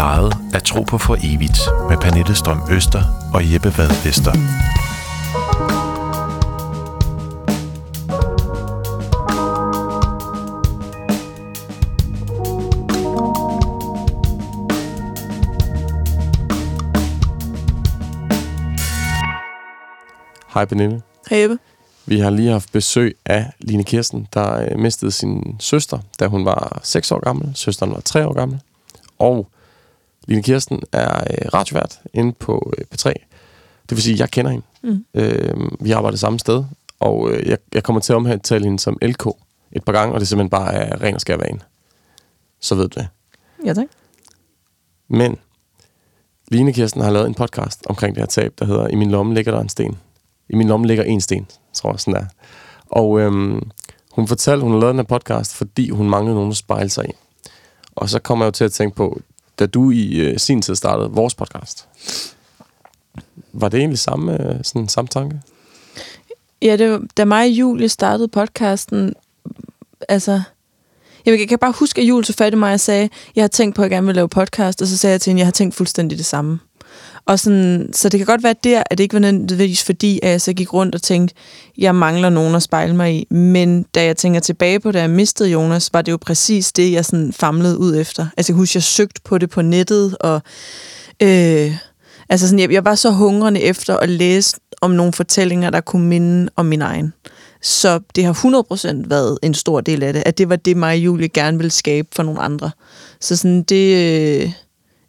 plejede at tro på for evigt med Pernille Strøm Øster og Jeppe Vad Vester. Hej Pernille. Hej Ebbe. Vi har lige haft besøg af Line Kirsten, der øh, mistede sin søster, da hun var 6 år gammel. Søsteren var 3 år gammel. Og Line Kirsten er øh, radiovært inde på øh, P3. Det vil sige, at jeg kender hende. Mm. Øh, vi arbejder samme sted, og øh, jeg, jeg kommer til at omtale hende som LK et par gange, og det er simpelthen bare af ren og skær vane. Så ved du det. Ja, tak. Men Line Kirsten har lavet en podcast omkring det her tab, der hedder I min lomme ligger der en sten. I min lomme ligger en sten, tror jeg sådan der. Og øhm, hun fortalte, hun har lavet den her podcast, fordi hun manglede nogen at spejle sig i. Og så kommer jeg jo til at tænke på, da du i øh, sin tid startede vores podcast, var det egentlig samme, øh, sådan, samme tanke? Ja, det var, da mig og Julie startede podcasten, altså... Jeg kan bare huske, at Julie så fat i mig og sagde, jeg har tænkt på, at jeg gerne vil lave podcast, og så sagde jeg til hende, jeg har tænkt fuldstændig det samme. Og sådan, så det kan godt være der, at det ikke var nødvendigvis fordi, at jeg så gik rundt og tænkte, jeg mangler nogen at spejle mig i. Men da jeg tænker tilbage på, da jeg mistede Jonas, var det jo præcis det, jeg sådan famlede ud efter. Altså jeg husker, jeg søgte på det på nettet, og øh, altså sådan, jeg, jeg var så hungrende efter at læse om nogle fortællinger, der kunne minde om min egen. Så det har 100% været en stor del af det, at det var det, mig og Julie gerne ville skabe for nogle andre. Så sådan det... Øh,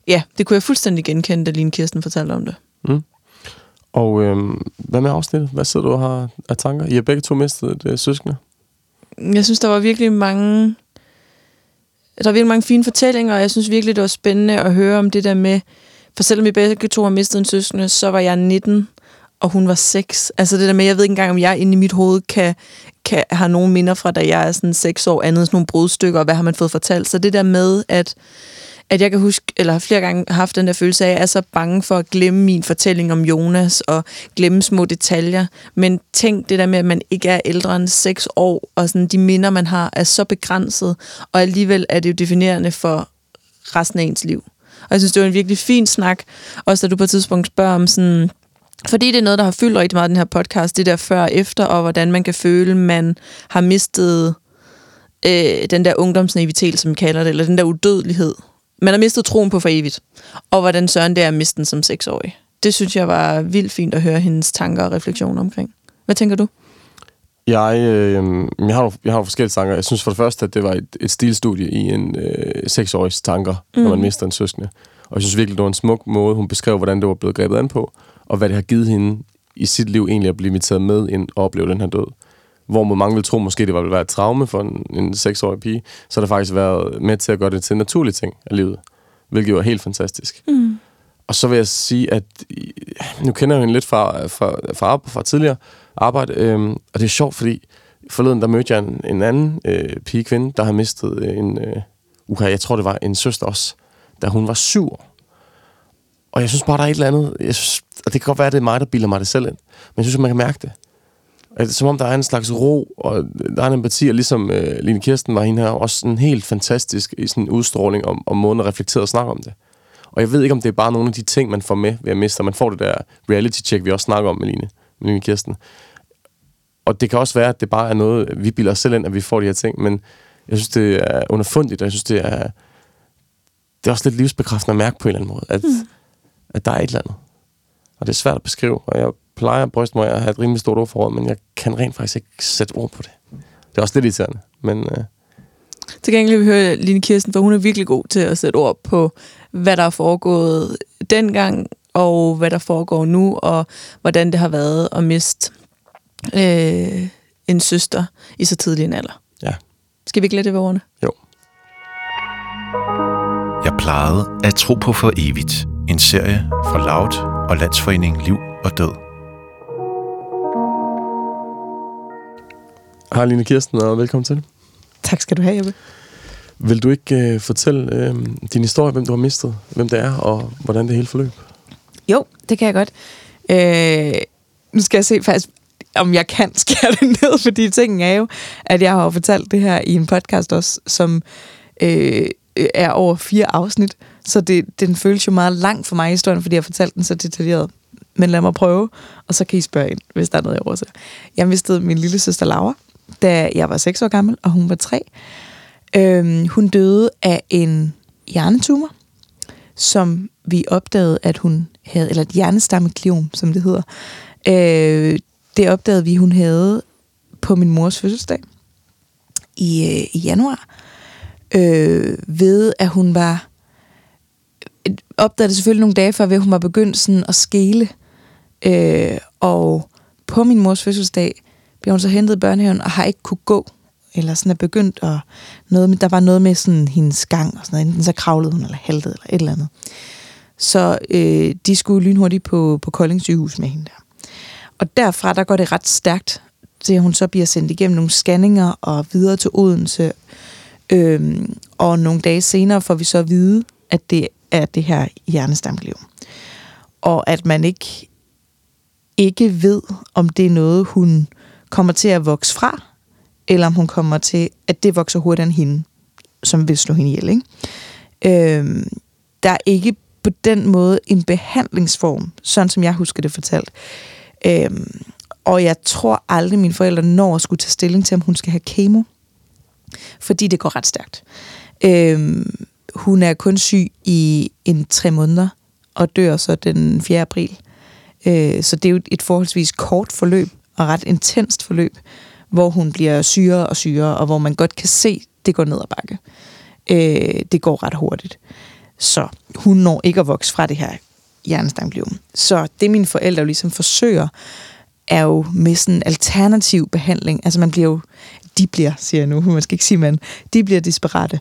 ja, det kunne jeg fuldstændig genkende, da Line Kirsten fortalte om det. Mm. Og øhm, hvad med afsnittet? Hvad sidder du og har af tanker? I har begge to mistet et øh, søskende. Jeg synes, der var virkelig mange... Der var virkelig mange fine fortællinger, og jeg synes virkelig, det var spændende at høre om det der med... For selvom vi begge to har mistet en søskende, så var jeg 19, og hun var 6. Altså det der med, jeg ved ikke engang, om jeg inde i mit hoved kan, kan have nogle minder fra, da jeg er sådan 6 år, andet sådan nogle brudstykker, og hvad har man fået fortalt. Så det der med, at at jeg kan huske, eller har flere gange haft den der følelse af, at jeg er så bange for at glemme min fortælling om Jonas og glemme små detaljer. Men tænk det der med, at man ikke er ældre end 6 år, og sådan de minder, man har, er så begrænset, og alligevel er det jo definerende for resten af ens liv. Og jeg synes, det var en virkelig fin snak, også da du på et tidspunkt spørger om sådan, fordi det er noget, der har fyldt rigtig meget den her podcast, det der før og efter, og hvordan man kan føle, man har mistet øh, den der ungdomsnaivitet, som vi kalder det, eller den der udødelighed, man har mistet troen på for evigt. Og hvordan Søren det er at miste den som seksårig. Det synes jeg var vildt fint at høre hendes tanker og refleksioner omkring. Hvad tænker du? Jeg, øh, jeg, har, jeg har forskellige tanker. Jeg synes for det første, at det var et, et stilstudie i en øh, seksårigs tanker, mm. når man mister en søskende. Og jeg synes virkelig, det var en smuk måde, hun beskrev, hvordan det var blevet grebet an på, og hvad det har givet hende i sit liv egentlig at blive inviteret med ind og opleve den her død hvor mange vil tro, måske det var være et traume for en, en seksårig pige, så har det faktisk været med til at gøre det til en naturlig ting af livet, hvilket jo er helt fantastisk. Mm. Og så vil jeg sige, at nu kender jeg hende lidt fra, fra, fra, fra tidligere arbejde, øhm, og det er sjovt, fordi forleden der mødte jeg en, en anden øh, pige kvinde, der har mistet en, øh, uha, jeg tror det var en søster også, da hun var syv år. Og jeg synes bare, der er et eller andet, jeg synes, og det kan godt være, at det er mig, der bilder mig det selv ind, men jeg synes, man kan mærke det. Altså, som om der er en slags ro, og der er en empati, og ligesom øh, Line Kirsten var hende her, også sådan helt fantastisk i sådan en udstråling om, om måden at reflektere og snakke om det. Og jeg ved ikke, om det er bare nogle af de ting, man får med ved at miste, man får det der reality-check, vi også snakker om med Line, med Line Kirsten. Og det kan også være, at det bare er noget, vi bilder os selv ind, at vi får de her ting, men jeg synes, det er underfundigt, og jeg synes, det er, det er også lidt livsbekræftende at mærke på en eller anden måde, at, mm. at der er et eller andet. Og det er svært at beskrive, og jeg plejer mig at have et rimelig stort ordforråd, men jeg kan rent faktisk ikke sætte ord på det. Det er også lidt irriterende, men... Øh... Til gengæld vil vi høre Line Kirsten, for hun er virkelig god til at sætte ord på, hvad der er foregået dengang, og hvad der foregår nu, og hvordan det har været at miste øh, en søster i så tidlig en alder. Ja. Skal vi ikke lade det ved ordene? Jo. Jeg plejede at tro på for evigt. En serie fra Loud og Landsforening Liv og Død. Hej Line Kirsten, og velkommen til. Tak skal du have, Jeppe. Vil du ikke øh, fortælle øh, din historie, hvem du har mistet, hvem det er, og hvordan det hele forløb? Jo, det kan jeg godt. Øh, nu skal jeg se faktisk, om jeg kan skære det ned, fordi tingen er jo, at jeg har fortalt det her i en podcast også, som øh, er over fire afsnit. Så det, den føles jo meget lang for mig i historien, fordi jeg har fortalt den så detaljeret. Men lad mig prøve, og så kan I spørge ind, hvis der er noget, jeg overser. Jeg mistede min lille søster Laura, da jeg var 6 år gammel, og hun var 3. Øhm, hun døde af en hjernetumor, som vi opdagede, at hun havde, eller et hjernestammegliom, som det hedder. Øh, det opdagede vi, hun havde på min mors fødselsdag i, øh, i januar, øh, ved at hun var opdagede det selvfølgelig nogle dage før, ved at hun var begyndt sådan at skele. Øh, og på min mors fødselsdag bliver hun så hentet i børnehaven og har ikke kunne gå. Eller sådan er begyndt at... Noget med, der var noget med sådan hendes gang og sådan noget. Enten så kravlede hun eller haltede eller et eller andet. Så øh, de skulle lynhurtigt på, på Kolding sygehus med hende der. Og derfra, der går det ret stærkt, til hun så bliver sendt igennem nogle scanninger og videre til Odense. Øhm, og nogle dage senere får vi så at vide, at det er det her hjernestamgliom. Og at man ikke, ikke ved, om det er noget, hun kommer til at vokse fra, eller om hun kommer til, at det vokser hurtigere end hende, som vil slå hende ihjel. Ikke? Øhm, der er ikke på den måde en behandlingsform, sådan som jeg husker det fortalt. Øhm, og jeg tror aldrig, mine forældre når at skulle tage stilling til, om hun skal have kemo. Fordi det går ret stærkt. Øhm, hun er kun syg i en tre måneder, og dør så den 4. april. Øh, så det er jo et forholdsvis kort forløb, og ret intenst forløb, hvor hun bliver syre og syre, og hvor man godt kan se, det går ned ad bakke. Øh, det går ret hurtigt. Så hun når ikke at vokse fra det her hjernestanglium. Så det mine forældre jo ligesom forsøger, er jo med sådan en alternativ behandling. Altså man bliver jo, de bliver, siger jeg nu, man skal ikke sige man, de bliver desperate.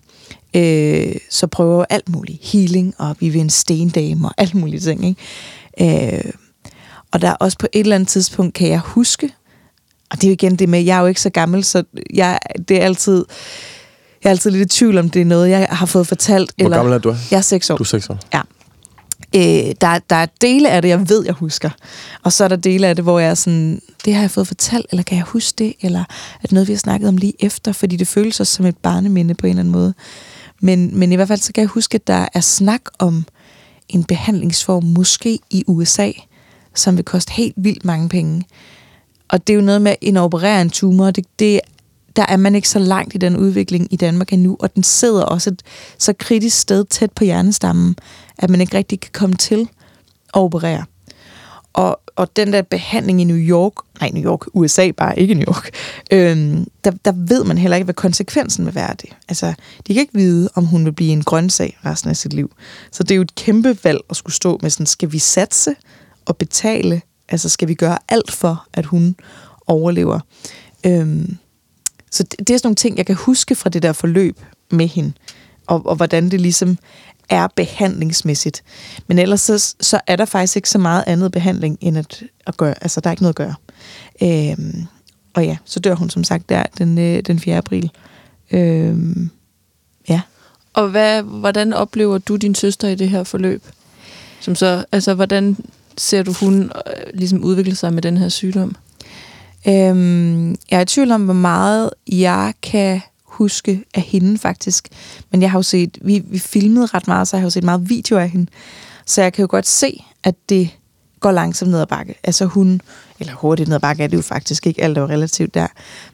Øh, så prøver alt muligt. Healing, og vi vil en stendame og alt muligt ting. Ikke? Øh, og der er også på et eller andet tidspunkt, kan jeg huske, og det er jo igen det med, jeg er jo ikke så gammel, så jeg, det er altid, jeg er altid lidt i tvivl om, det er noget, jeg har fået fortalt. Hvor eller, gammel er du? Jeg er seks år. Du er 6 år. Ja. Øh, der, der er dele af det, jeg ved, jeg husker. Og så er der dele af det, hvor jeg er sådan, det har jeg fået fortalt, eller kan jeg huske det? Eller er det noget, vi har snakket om lige efter? Fordi det føles også som et barneminde på en eller anden måde. Men, men i hvert fald, så kan jeg huske, at der er snak om en behandlingsform, måske i USA, som vil koste helt vildt mange penge. Og det er jo noget med at inoperere en tumor. Det, det, der er man ikke så langt i den udvikling i Danmark endnu, og den sidder også et så kritisk sted tæt på hjernestammen, at man ikke rigtig kan komme til at operere. Og, og den der behandling i New York, nej New York, USA bare, ikke New York, øhm, der, der ved man heller ikke, hvad konsekvensen vil være af det. Altså, de kan ikke vide, om hun vil blive en grøntsag resten af sit liv. Så det er jo et kæmpe valg at skulle stå med sådan, skal vi satse at betale? Altså, skal vi gøre alt for, at hun overlever? Øhm, så det, det er sådan nogle ting, jeg kan huske fra det der forløb med hende, og, og hvordan det ligesom er behandlingsmæssigt. Men ellers så, så er der faktisk ikke så meget andet behandling, end at, at gøre. Altså, der er ikke noget at gøre. Øhm, og ja, så dør hun som sagt der den, øh, den 4. april. Øhm, ja. Og hvad, hvordan oplever du din søster i det her forløb? Som så, altså, hvordan ser du hun øh, ligesom udvikle sig med den her sygdom? Øhm, jeg er i tvivl om, hvor meget jeg kan huske af hende faktisk. Men jeg har jo set, vi, vi filmede ret meget, så jeg har jo set meget video af hende. Så jeg kan jo godt se, at det går langsomt ned ad bakke. Altså hun, eller hurtigt ned ad bakke er det jo faktisk ikke, alt er jo relativt der.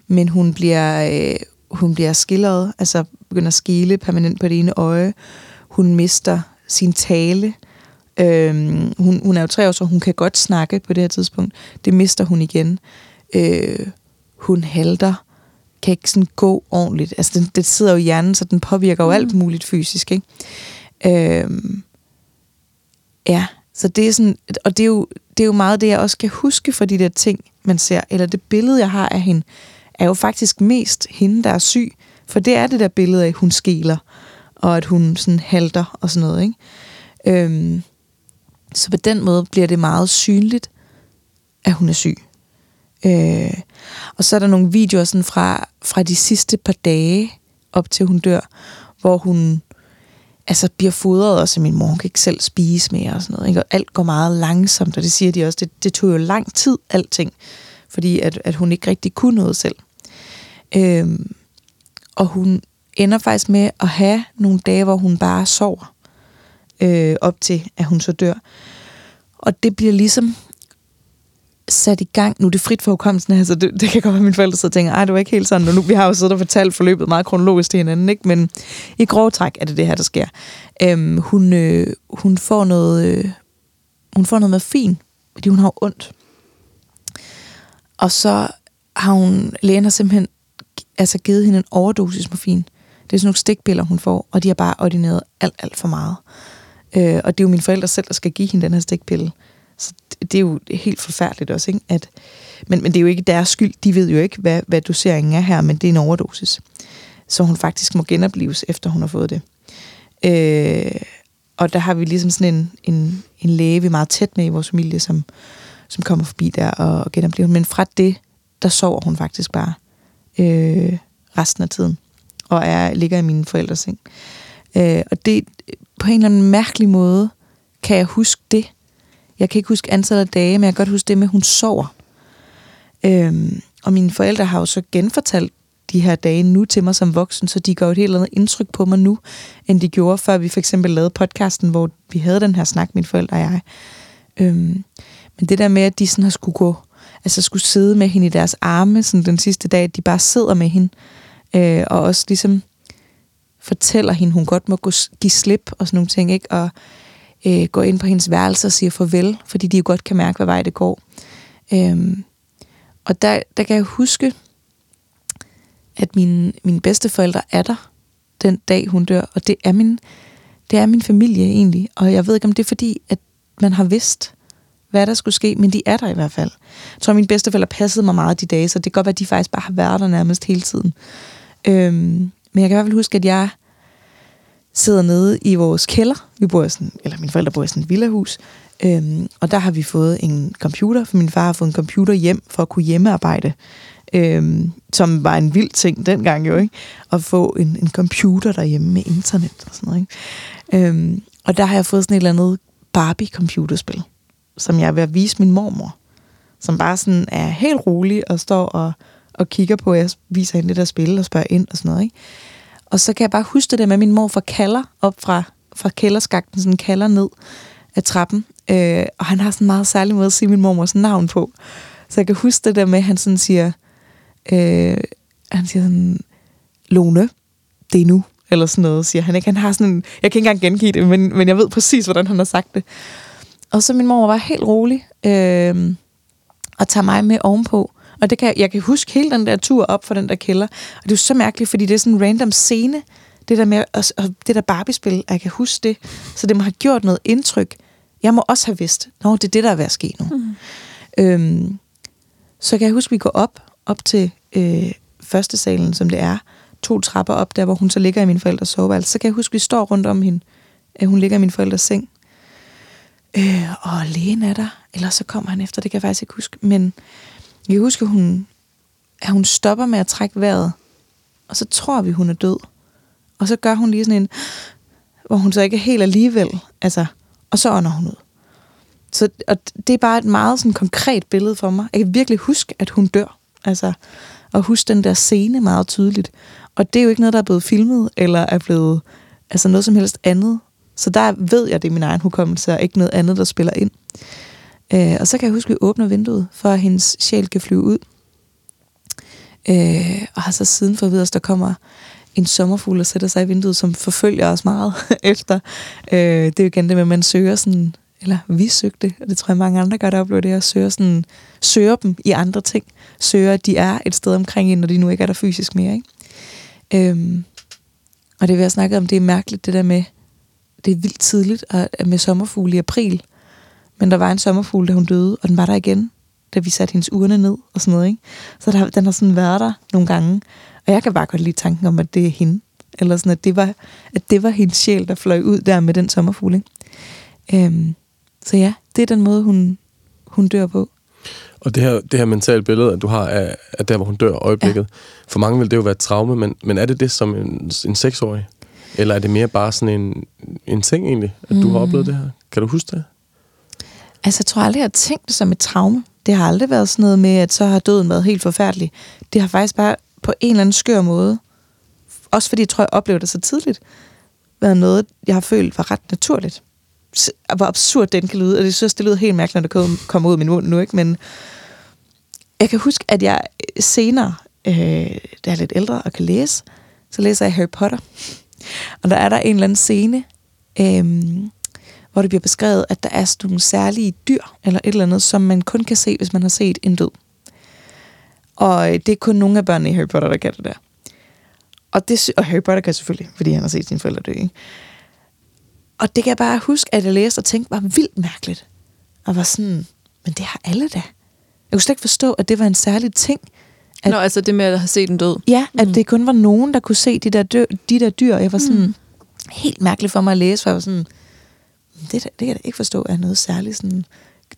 Men hun bliver, øh, hun bliver skilleret, altså begynder at skile permanent på det ene øje. Hun mister sin tale. Øhm, hun, hun er jo tre år, så hun kan godt snakke på det her tidspunkt. Det mister hun igen. Øh, hun halter kan ikke sådan gå ordentligt. Altså, den, det sidder jo i hjernen, så den påvirker jo alt muligt fysisk, ikke? Øhm, ja, så det er sådan, og det er, jo, det er jo meget det, jeg også kan huske fra de der ting, man ser, eller det billede, jeg har af hende, er jo faktisk mest hende, der er syg, for det er det der billede af, at hun skæler, og at hun sådan halter og sådan noget, ikke? Øhm, så på den måde bliver det meget synligt, at hun er syg. Øh, og så er der nogle videoer sådan fra, fra de sidste par dage, op til hun dør, hvor hun altså bliver fodret også, min mor kan ikke selv spise mere og sådan noget. Ikke? Og alt går meget langsomt, og det siger de også, det, det tog jo lang tid, alting, fordi at, at hun ikke rigtig kunne noget selv. Øhm, og hun ender faktisk med at have nogle dage, hvor hun bare sover øh, op til, at hun så dør. Og det bliver ligesom sat i gang. Nu er det frit for hukommelsen, altså det, det kan godt være, at mine forældre sidder og tænker, ej, det var ikke helt sådan, og nu, vi har jo siddet og fortalt forløbet meget kronologisk til hinanden, ikke? men i grove træk er det det her, der sker. Øhm, hun, øh, hun får noget, øh, hun får noget med fin, fordi hun har ondt. Og så har hun, lægen har simpelthen altså givet hende en overdosis morfin. Det er sådan nogle stikpiller, hun får, og de har bare ordineret alt, alt for meget. Øh, og det er jo mine forældre selv, der skal give hende den her stikpille. Så det, det er jo helt forfærdeligt også, ikke? At, men, men det er jo ikke deres skyld. De ved jo ikke, hvad, hvad doseringen er her, men det er en overdosis. Så hun faktisk må genopleves, efter hun har fået det. Øh, og der har vi ligesom sådan en, en, en læge, vi er meget tæt med i vores familie, som, som kommer forbi der og, og genoplever. Men fra det, der sover hun faktisk bare øh, resten af tiden. Og er ligger i mine forældres seng. Øh, og det på en eller anden mærkelig måde, kan jeg huske det. Jeg kan ikke huske antallet af dage, men jeg kan godt huske det med, at hun sover. Øhm, og mine forældre har jo så genfortalt de her dage nu til mig som voksen, så de gør et helt andet indtryk på mig nu, end de gjorde, før vi for eksempel lavede podcasten, hvor vi havde den her snak, mine forældre og jeg. Øhm, men det der med, at de sådan har skulle gå, altså skulle sidde med hende i deres arme sådan den sidste dag, at de bare sidder med hende, øh, og også ligesom fortæller hende, hun godt må give slip og sådan nogle ting, ikke? og øh, gå ind på hendes værelse og siger farvel, fordi de jo godt kan mærke, hvad vej det går. Øhm, og der, der kan jeg huske, at mine, mine bedsteforældre er der den dag, hun dør, og det er min, det er min familie egentlig, og jeg ved ikke, om det er fordi, at man har vidst, hvad der skulle ske, men de er der i hvert fald. Jeg tror, at mine bedsteforældre passede mig meget de dage, så det kan godt være, at de faktisk bare har været der nærmest hele tiden. Øhm, men jeg kan i hvert fald huske, at jeg sidder nede i vores kælder. Vi bor i sådan, eller mine forældre bor i sådan et villahus. Øhm, og der har vi fået en computer, for min far har fået en computer hjem for at kunne hjemmearbejde. Øhm, som var en vild ting dengang jo, ikke? At få en, en computer derhjemme med internet og sådan noget, ikke? Øhm, og der har jeg fået sådan et eller andet Barbie-computerspil, som jeg er ved at vise min mormor. Som bare sådan er helt rolig og står og, og kigger på, jeg viser hende det at spil og spørger ind og sådan noget, ikke? Og så kan jeg bare huske det der med, at min mor får kalder op fra, fra kælderskakten, sådan kalder ned af trappen. Øh, og han har sådan en meget særlig måde at sige min mormors navn på. Så jeg kan huske det der med, at han sådan siger, øh, han siger sådan, Lone, det er nu, eller sådan noget, siger han ikke. Han har sådan en, jeg kan ikke engang gengive det, men, men jeg ved præcis, hvordan han har sagt det. Og så min mor var helt rolig, øh, og tager mig med ovenpå. Og det kan, jeg kan huske hele den der tur op for den der kælder. Og det er jo så mærkeligt, fordi det er sådan en random scene, det der med at, det der Barbie-spil, jeg kan huske det. Så det må have gjort noget indtryk. Jeg må også have vidst, nå, det er det, der er ved at ske nu. Mm. Øhm, så kan jeg huske, at vi går op, op til øh, første salen, som det er, to trapper op, der hvor hun så ligger i min forældres soveværelse. Så kan jeg huske, at vi står rundt om hende, at hun ligger i min forældres seng. Øh, og lægen er der, eller så kommer han efter, det kan jeg faktisk ikke huske. Men jeg kan huske, at hun, at hun stopper med at trække vejret, og så tror vi, hun er død. Og så gør hun lige sådan en, hvor hun så ikke er helt alligevel, altså, og så ånder hun ud. Så og det er bare et meget sådan konkret billede for mig. Jeg kan virkelig huske, at hun dør. Altså, og huske den der scene meget tydeligt. Og det er jo ikke noget, der er blevet filmet, eller er blevet altså noget som helst andet. Så der ved jeg, det er min egen hukommelse, og ikke noget andet, der spiller ind. Øh, og så kan jeg huske, at vi åbner vinduet, for at hendes sjæl kan flyve ud. Øh, og har så siden for videre, at der kommer en sommerfugl og sætter sig i vinduet, som forfølger os meget efter. Øh, det er jo igen det med, at man søger sådan, eller vi søgte, og det tror jeg mange andre gør, der oplever det, at søge, sådan, søger dem i andre ting. Søger, at de er et sted omkring en, når de nu ikke er der fysisk mere. Ikke? Øh, og det vi har snakket om, det er mærkeligt, det der med, det er vildt tidligt at, med sommerfugle i april, men der var en sommerfugl, da hun døde, og den var der igen, da vi satte hendes urne ned og sådan noget. Ikke? Så der, den har sådan været der nogle gange. Og jeg kan bare godt lide tanken om, at det er hende. Eller sådan, at det var, at det var hendes sjæl, der fløj ud der med den sommerfugl. Ikke? Øhm, så ja, det er den måde, hun, hun dør på. Og det her, det her mentale billede, at du har af, af der, hvor hun dør øjeblikket, ja. for mange vil det jo være et traume, men, men er det det som en, en seksårig? Eller er det mere bare sådan en, en ting egentlig, at du mm. har oplevet det her? Kan du huske det? Altså, jeg tror aldrig, jeg har tænkt det som et traume. Det har aldrig været sådan noget med, at så har døden været helt forfærdelig. Det har faktisk bare på en eller anden skør måde, også fordi jeg tror, jeg oplevede det så tidligt, været noget, jeg har følt var ret naturligt. hvor absurd den kan lyde, og det synes det lyder helt mærkeligt, når det kommer ud af min mund nu, ikke? Men jeg kan huske, at jeg senere, øh, da jeg er lidt ældre og kan læse, så læser jeg Harry Potter. Og der er der en eller anden scene, øh, hvor det bliver beskrevet, at der er sådan nogle særlige dyr, eller et eller andet, som man kun kan se, hvis man har set en død. Og øh, det er kun nogle af børnene i Harry Potter, der kan det der. Og, det, og Harry Potter kan selvfølgelig, fordi han har set sine forældre dø. Ikke? Og det kan jeg bare huske, at jeg læste og tænkte, var vildt mærkeligt. Og var sådan, men det har alle da. Jeg kunne slet ikke forstå, at det var en særlig ting. At, Nå, altså det med at have set en død. Ja, at det kun var nogen, der kunne se de der, dø, de der dyr. Jeg var sådan mm. helt mærkeligt for mig at læse, for jeg var sådan, det, det kan jeg da ikke forstå er noget særligt, sådan,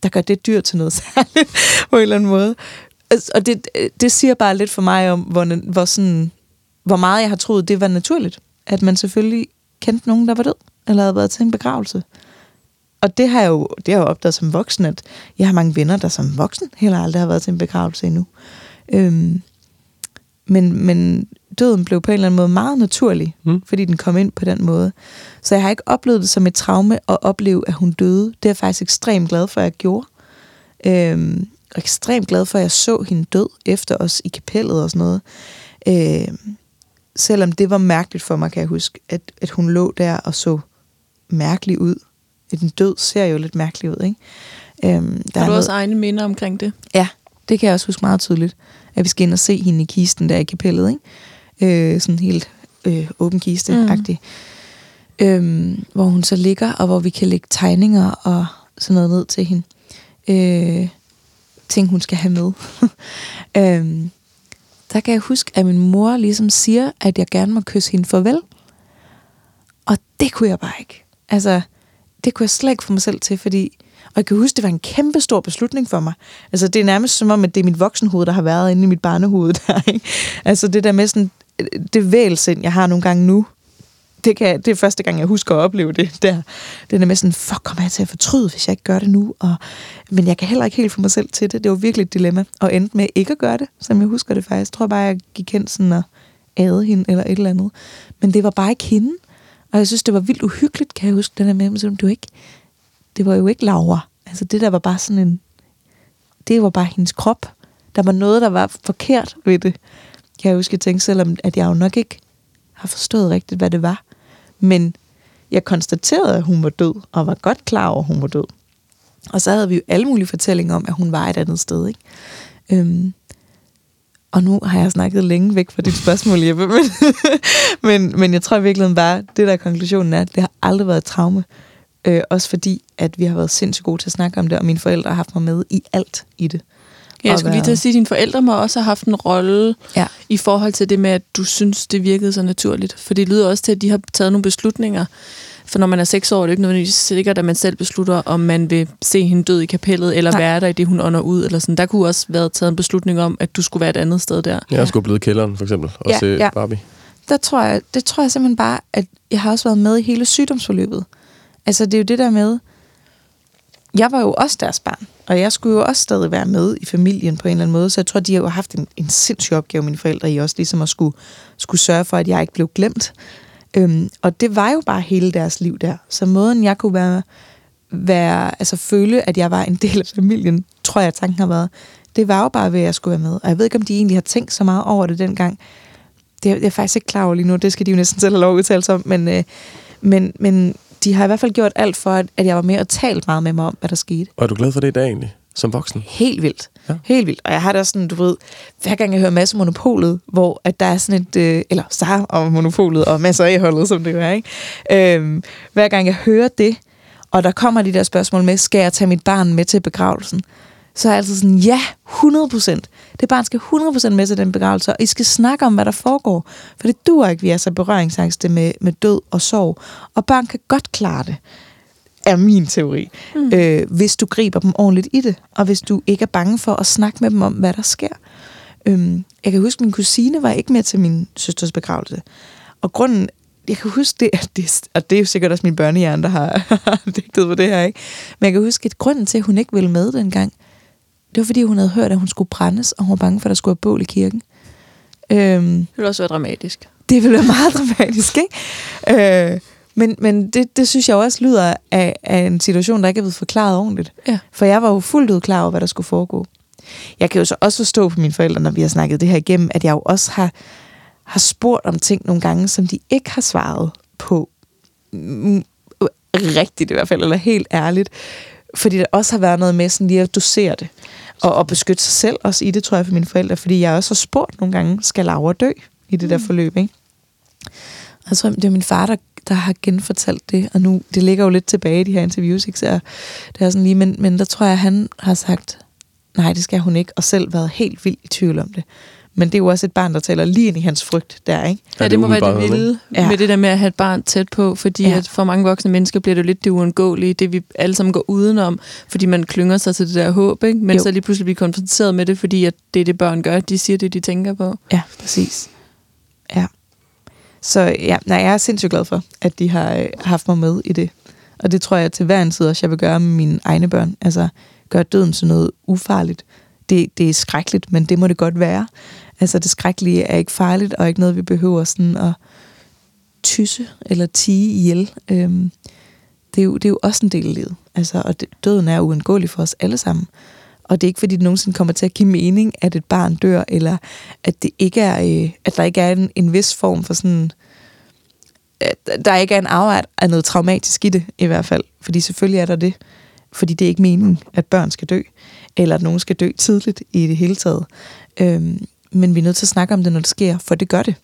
der gør det dyr til noget særligt på en eller anden måde. Altså, og det, det siger bare lidt for mig om, hvor, hvor, sådan, hvor meget jeg har troet, det var naturligt. At man selvfølgelig kendte nogen, der var død, eller havde været til en begravelse. Og det har jeg jo, det har jeg jo opdaget som voksen, at jeg har mange venner, der som voksen heller aldrig har været til en begravelse endnu. Øhm, men, men døden blev på en eller anden måde meget naturlig, Mm. fordi den kom ind på den måde. Så jeg har ikke oplevet det som et traume at opleve, at hun døde. Det er jeg faktisk ekstremt glad for, at jeg gjorde. Øhm, og ekstremt glad for, at jeg så hende død efter os i kapellet og sådan noget. Øhm, selvom det var mærkeligt for mig, kan jeg huske, at, at hun lå der og så mærkelig ud. En død ser jo lidt mærkelig ud, ikke? Øhm, der Har du noget- også egne minder omkring det? Ja, det kan jeg også huske meget tydeligt. At vi skal ind og se hende i kisten der i kapellet, ikke? Øh, sådan helt øh, åben kiste-agtig. Mm. Øhm, hvor hun så ligger, og hvor vi kan lægge tegninger og sådan noget ned til hende. Øh, ting, hun skal have med. øhm, der kan jeg huske, at min mor ligesom siger, at jeg gerne må kysse hende farvel. Og det kunne jeg bare ikke. Altså, det kunne jeg slet ikke få mig selv til, fordi... Og jeg kan huske, det var en kæmpe stor beslutning for mig. Altså, det er nærmest som om, at det er mit voksenhoved, der har været inde i mit barnehoved der, ikke? Altså, det der med sådan... Det vælsind, jeg har nogle gange nu, det, kan, det er første gang, jeg husker at opleve det der. Det der med sådan, fuck, kommer jeg til at fortryde, hvis jeg ikke gør det nu? Og, men jeg kan heller ikke helt få mig selv til det. Det var virkelig et dilemma. Og endte med ikke at gøre det, som jeg husker det faktisk. Jeg tror bare, jeg gik hen sådan og æde hende eller et eller andet. Men det var bare ikke hende. Og jeg synes, det var vildt uhyggeligt, kan jeg huske, den der med, men så det var ikke, det var jo ikke Laura. Altså det der var bare sådan en, det var bare hendes krop. Der var noget, der var forkert ved det. Jeg husker jeg tænkte selvom, at jeg jo nok ikke har forstået rigtigt, hvad det var. Men jeg konstaterede, at hun var død, og var godt klar over, at hun var død. Og så havde vi jo alle mulige fortællinger om, at hun var et andet sted. Ikke? Øhm, og nu har jeg snakket længe væk fra dit spørgsmål, Jeppe, men, men, men jeg tror i virkeligheden bare, det der konklusionen er, at det har aldrig været et traume. Øh, også fordi, at vi har været sindssygt gode til at snakke om det, og mine forældre har haft mig med i alt i det. Ja, jeg skulle lige til at sige, at dine forældre må også have haft en rolle Ja. i forhold til det med, at du synes, det virkede så naturligt. For det lyder også til, at de har taget nogle beslutninger. For når man er seks år, er det ikke nødvendigvis sikkert, at man selv beslutter, om man vil se hende død i kapellet, eller Nej. være der i det, hun ånder ud. Eller sådan. Der kunne også være taget en beslutning om, at du skulle være et andet sted der. Jeg skulle blive i kælderen, for eksempel, og Ja, se ja. Barbie. der tror jeg, det tror jeg simpelthen bare, at jeg har også været med i hele sygdomsforløbet. Altså, det er jo det der med, jeg var jo også deres barn, og jeg skulle jo også stadig være med i familien på en eller anden måde, så jeg tror, de har jo haft en, en sindssyg opgave, mine forældre, i også ligesom at skulle, skulle sørge for, at jeg ikke blev glemt. Øhm, og det var jo bare hele deres liv der. Så måden, jeg kunne være, være, altså føle, at jeg var en del af familien, tror jeg, tanken har været, det var jo bare ved, at jeg skulle være med. Og jeg ved ikke, om de egentlig har tænkt så meget over det dengang. Det er, er jeg faktisk ikke klar over lige nu. Det skal de jo næsten selv have lov at udtale sig om. Men, øh, men, men de har i hvert fald gjort alt for, at, jeg var med og talt meget med mig om, hvad der skete. Og er du glad for det i dag egentlig, som voksen? Helt vildt. Ja. Helt vildt. Og jeg har da sådan, du ved, hver gang jeg hører masse Monopolet, hvor at der er sådan et, øh, eller Sara og Monopolet og masser af holdet, som det jo er, ikke? Øhm, hver gang jeg hører det, og der kommer de der spørgsmål med, skal jeg tage mit barn med til begravelsen? Så er jeg altid sådan, ja, 100 procent. Det barn skal 100 procent med til den begravelse, og I skal snakke om, hvad der foregår. For det duer ikke, vi er så berøringsangste med, med død og sorg. Og børn kan godt klare det er min teori. Mm. Øh, hvis du griber dem ordentligt i det, og hvis du ikke er bange for at snakke med dem om, hvad der sker. Øhm, jeg kan huske, at min kusine var ikke med til min søsters begravelse. Og grunden, jeg kan huske det, at det og det er jo sikkert også min børnehjerne, der har digtet på det her, ikke? Men jeg kan huske, at grunden til, at hun ikke ville med dengang, det var, fordi hun havde hørt, at hun skulle brændes, og hun var bange for, at der skulle være bål i kirken. Øhm, Det ville også være dramatisk. det ville være meget dramatisk, ikke? Øh, Men, men det, det synes jeg også lyder af, af en situation, der ikke er blevet forklaret ordentligt. Ja. For jeg var jo fuldt ud klar over, hvad der skulle foregå. Jeg kan jo så også forstå på mine forældre, når vi har snakket det her igennem, at jeg jo også har, har spurgt om ting nogle gange, som de ikke har svaret på mm, rigtigt i hvert fald, eller helt ærligt. Fordi der også har været noget med sådan lige at dosere det. Og, og beskytte sig selv også i det, tror jeg, for mine forældre. Fordi jeg også har spurgt nogle gange, skal Laura dø i det der forløb, ikke? Og jeg tror, det er min far, der, der har genfortalt det, og nu, det ligger jo lidt tilbage i de her interviews, ikke? Så det er sådan lige, men, men der tror jeg, han har sagt, nej, det skal hun ikke, og selv været helt vildt i tvivl om det. Men det er jo også et barn, der taler lige ind i hans frygt der, ikke? Ja, det, det må være det vilde Ja. med det der med at have et barn tæt på, fordi Ja. at for mange voksne mennesker bliver det jo lidt det uundgåelige, det vi alle sammen går udenom, fordi man klynger sig til det der håb, ikke? men Jo. jo. så lige pludselig bliver konfronteret med det, fordi at det er det, børn gør, de siger det, de tænker på. Ja, præcis. Ja. Så ja, nej, jeg er sindssygt glad for, at de har øh, haft mig med i det. Og det tror jeg til hver en tid også, jeg vil gøre med mine egne børn. Altså, gøre døden til noget ufarligt. Det, det er skrækkeligt, men det må det godt være. Altså, det skrækkelige er ikke farligt, og ikke noget, vi behøver sådan at tysse eller tige ihjel. Øhm, det, er jo, det er jo også en del af livet. Altså, og det, døden er uundgåelig for os alle sammen. Og det er ikke, fordi det nogensinde kommer til at give mening, at et barn dør, eller at, det ikke er, øh, at der ikke er en, en vis form for sådan... At der ikke er en afart af noget traumatisk i det, i hvert fald. Fordi selvfølgelig er der det. Fordi det er ikke meningen, at børn skal dø, eller at nogen skal dø tidligt i det hele taget. Øhm, men vi er nødt til at snakke om det, når det sker, for det gør det.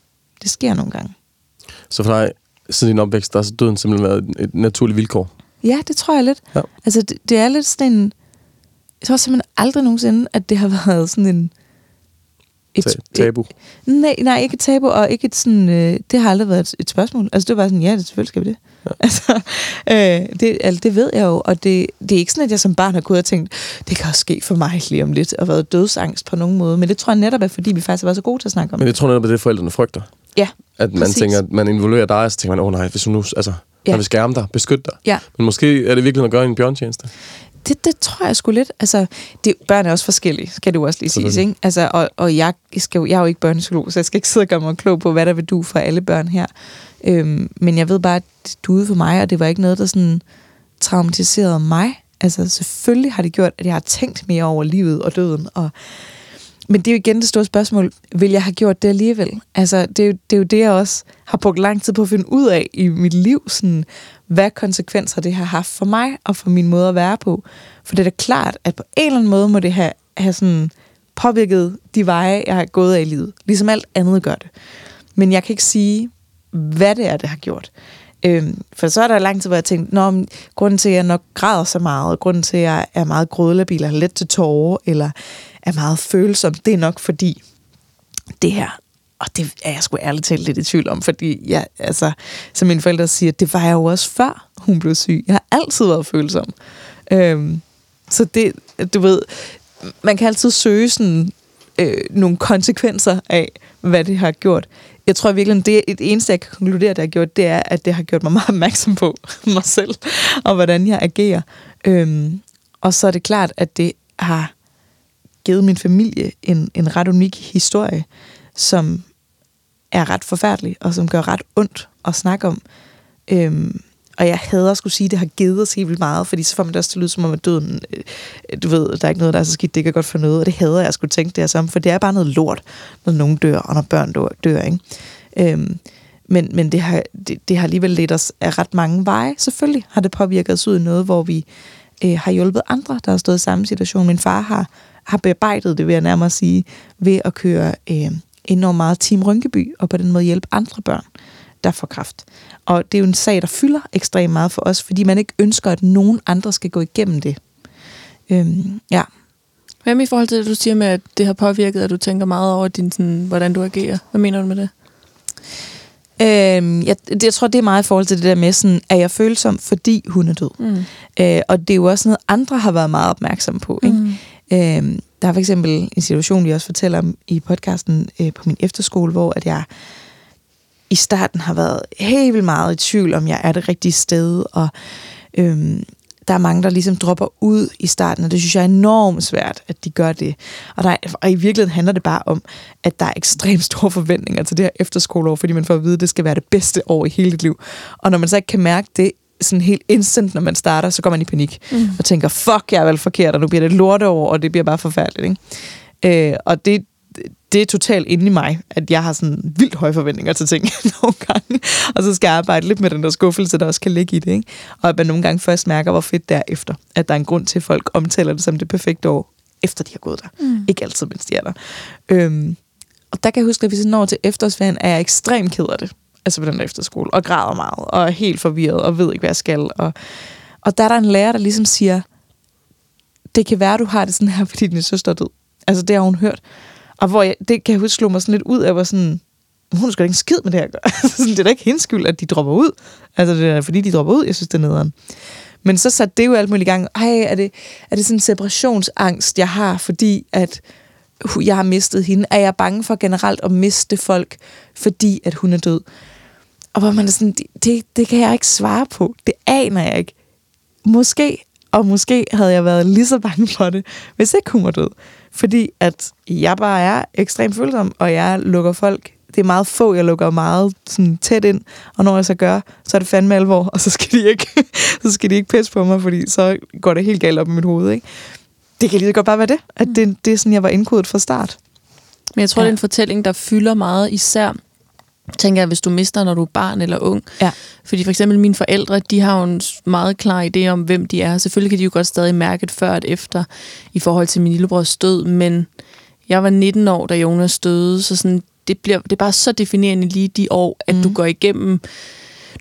Det sker nogle gange. Så for dig, siden din opvækst, der har døden simpelthen været et naturligt vilkår. Ja, det tror jeg lidt. Ja. Altså, det, det er lidt sådan en... Jeg tror simpelthen aldrig nogensinde, at det har været sådan en... Ta- tabu. Nej, nej, ikke et tabu, og ikke et sådan... Øh, det har aldrig været et, et spørgsmål. Altså, det var bare sådan, ja, det, selvfølgelig skal vi det. Ja. Altså, øh, det, altså, det ved jeg jo, og det, det er ikke sådan, at jeg som barn har gået og tænkt, det kan også ske for mig lige om lidt, og været dødsangst på nogen måde. Men det tror jeg netop er, fordi vi faktisk har været så gode til at snakke om Men det. jeg tror netop, at det er forældrene frygter. Ja, At man Præcis. tænker, at man involverer dig, og så tænker man, åh oh, nej, hvis hun nu, altså, Ja. jeg vil skærme dig, beskytte dig. ja. Men måske er det virkelig at gøre en bjørntjeneste. Det, det tror jeg sgu lidt. Altså, det, børn er også forskellige, skal jo også lige. Selvfølgelig. Ikke? Altså, og og jeg, skal jo, jeg er jo ikke børnepsykolog, så jeg skal ikke sidde og gøre mig klog på, hvad der vil du for alle børn her. Øhm, men jeg ved bare, at det duede for mig, og det var ikke noget, der sådan traumatiserede mig. Altså, selvfølgelig har det gjort, at jeg har tænkt mere over livet og døden. Og, men det er jo igen det store spørgsmål, vil jeg have gjort det alligevel? Altså, det er, jo, det er jo det, jeg også har brugt lang tid på at finde ud af i mit liv. Sådan, hvad konsekvenser det har haft for mig og for min måde at være på. For det er da klart, at på en eller anden måde må det have, have sådan påvirket de veje, jeg har gået af i livet. Ligesom alt andet gør det. Men jeg kan ikke sige, hvad det er, det har gjort. Øhm, for så er der lang tid, hvor jeg tænkte, Nå, men grunden til, at jeg nok græder så meget, og grunden til, at jeg er meget grødlabil, eller let til tårer, eller er meget følsom, det er nok fordi det her, og det er jeg sgu ærligt talt lidt i tvivl om, fordi jeg, altså, som mine forældre siger, det var jeg jo også før hun blev syg. Jeg har altid været følsom. Øhm, så det, du ved, man kan altid søge sådan, øh, nogle konsekvenser af, hvad det har gjort. Jeg tror virkelig, det, det eneste, jeg kan konkludere, det har gjort, det er, at det har gjort mig meget opmærksom på mig selv, og hvordan jeg agerer. Øhm, og så er det klart, at det har givet min familie en, en ret unik historie, som er ret forfærdelig, og som gør ret ondt at snakke om. Øhm, og jeg hader at skulle sige, at det har givet os helt vildt meget, fordi så får man det også til at lyde som om, at døden, øh, du ved, der er ikke noget, der er så skidt, det kan godt for noget, og det hader jeg at skulle tænke det her som, for det er bare noget lort, når nogen dør, og når børn dør, dør ikke? Øhm, men, men det, har, det, det har alligevel ledt os af ret mange veje. Selvfølgelig har det påvirket os ud i noget, hvor vi øh, har hjulpet andre, der har stået i samme situation. Min far har, har bearbejdet det, vil jeg nærmere sige, ved at køre øh, enormt meget Team Rynkeby, og på den måde hjælpe andre børn, der får kræft. Og det er jo en sag, der fylder ekstremt meget for os, fordi man ikke ønsker, at nogen andre skal gå igennem det. Øhm, ja. Hvad med i forhold til det, du siger med, at det har påvirket, at du tænker meget over, din, sådan, hvordan du agerer? Hvad mener du med det? Øhm, jeg, det, jeg tror, det er meget i forhold til det der med, sådan, er jeg følsom, fordi hun er død? Mm. Øh, og det er jo også noget, andre har været meget opmærksomme på. Ikke? Mm. Øhm, der er for eksempel en situation, vi også fortæller om i podcasten øh, på min efterskole, hvor at jeg i starten har været helt vildt meget i tvivl, om jeg er det rigtige sted, og øhm, der er mange, der ligesom dropper ud i starten, og det synes jeg er enormt svært, at de gør det. Og, der, er- og i virkeligheden handler det bare om, at der er ekstremt store forventninger til det her efterskoleår, fordi man får at vide, at det skal være det bedste år i hele dit liv. Og når man så ikke kan mærke det sådan helt instant, når man starter, så går man i panik mm. og tænker, fuck, jeg er vel forkert, og nu bliver det et lorteår, og det bliver bare forfærdeligt. Ikke? Øh, og det, det er totalt inde i mig, at jeg har sådan vildt høje forventninger til ting nogle gange. Og så skal jeg arbejde lidt med den der skuffelse, der også kan ligge i det. Ikke? Og at man nogle gange først mærker, hvor fedt det er efter. At der er en grund til, at folk omtaler det som det perfekte år, efter de har gået der. Mm. Ikke altid, mens de er der. Øhm, og der kan jeg huske, at hvis jeg når til efterårsferien, er jeg ekstremt ked af det. Altså på den der efterskole. Og græder meget. Og er helt forvirret. Og ved ikke, hvad jeg skal. Og, og der er der en lærer, der ligesom siger, det kan være, du har det sådan her, fordi din søster er død. Altså det har hun hørt. Og hvor jeg, det kan jeg huske slog mig sådan lidt ud af, hvor sådan, hun skal ikke skid med det her altså, det er da ikke hendes skyld, at de dropper ud. Altså det er fordi, de dropper ud, jeg synes, det er nederen. Men så satte det jo alt muligt i gang. Ej, er det, er det sådan en separationsangst, jeg har, fordi at jeg har mistet hende? Er jeg bange for generelt at miste folk, fordi at hun er død? Og hvor man er sådan, det, det, kan jeg ikke svare på. Det aner jeg ikke. Måske, og måske havde jeg været lige så bange for det, hvis ikke hun var død. Fordi at jeg bare er ekstremt følsom, og jeg lukker folk. Det er meget få, jeg lukker meget sådan tæt ind. Og når jeg så gør, så er det fandme alvor, og så skal de ikke, så skal de ikke pisse på mig, fordi så går det helt galt op i mit hoved. Ikke? Det kan lige godt bare være det, at det, det er sådan, jeg var indkodet fra start. Men jeg tror, ja. det er en fortælling, der fylder meget, især tænker jeg, hvis du mister, når du er barn eller ung. Ja. Fordi for eksempel mine forældre, de har jo en meget klar idé om, hvem de er. Selvfølgelig kan de jo godt stadig mærke det før og efter, i forhold til min lillebrors død, men jeg var 19 år, da Jonas døde, så sådan, det, bliver, det er bare så definerende lige de år, at mm. du går igennem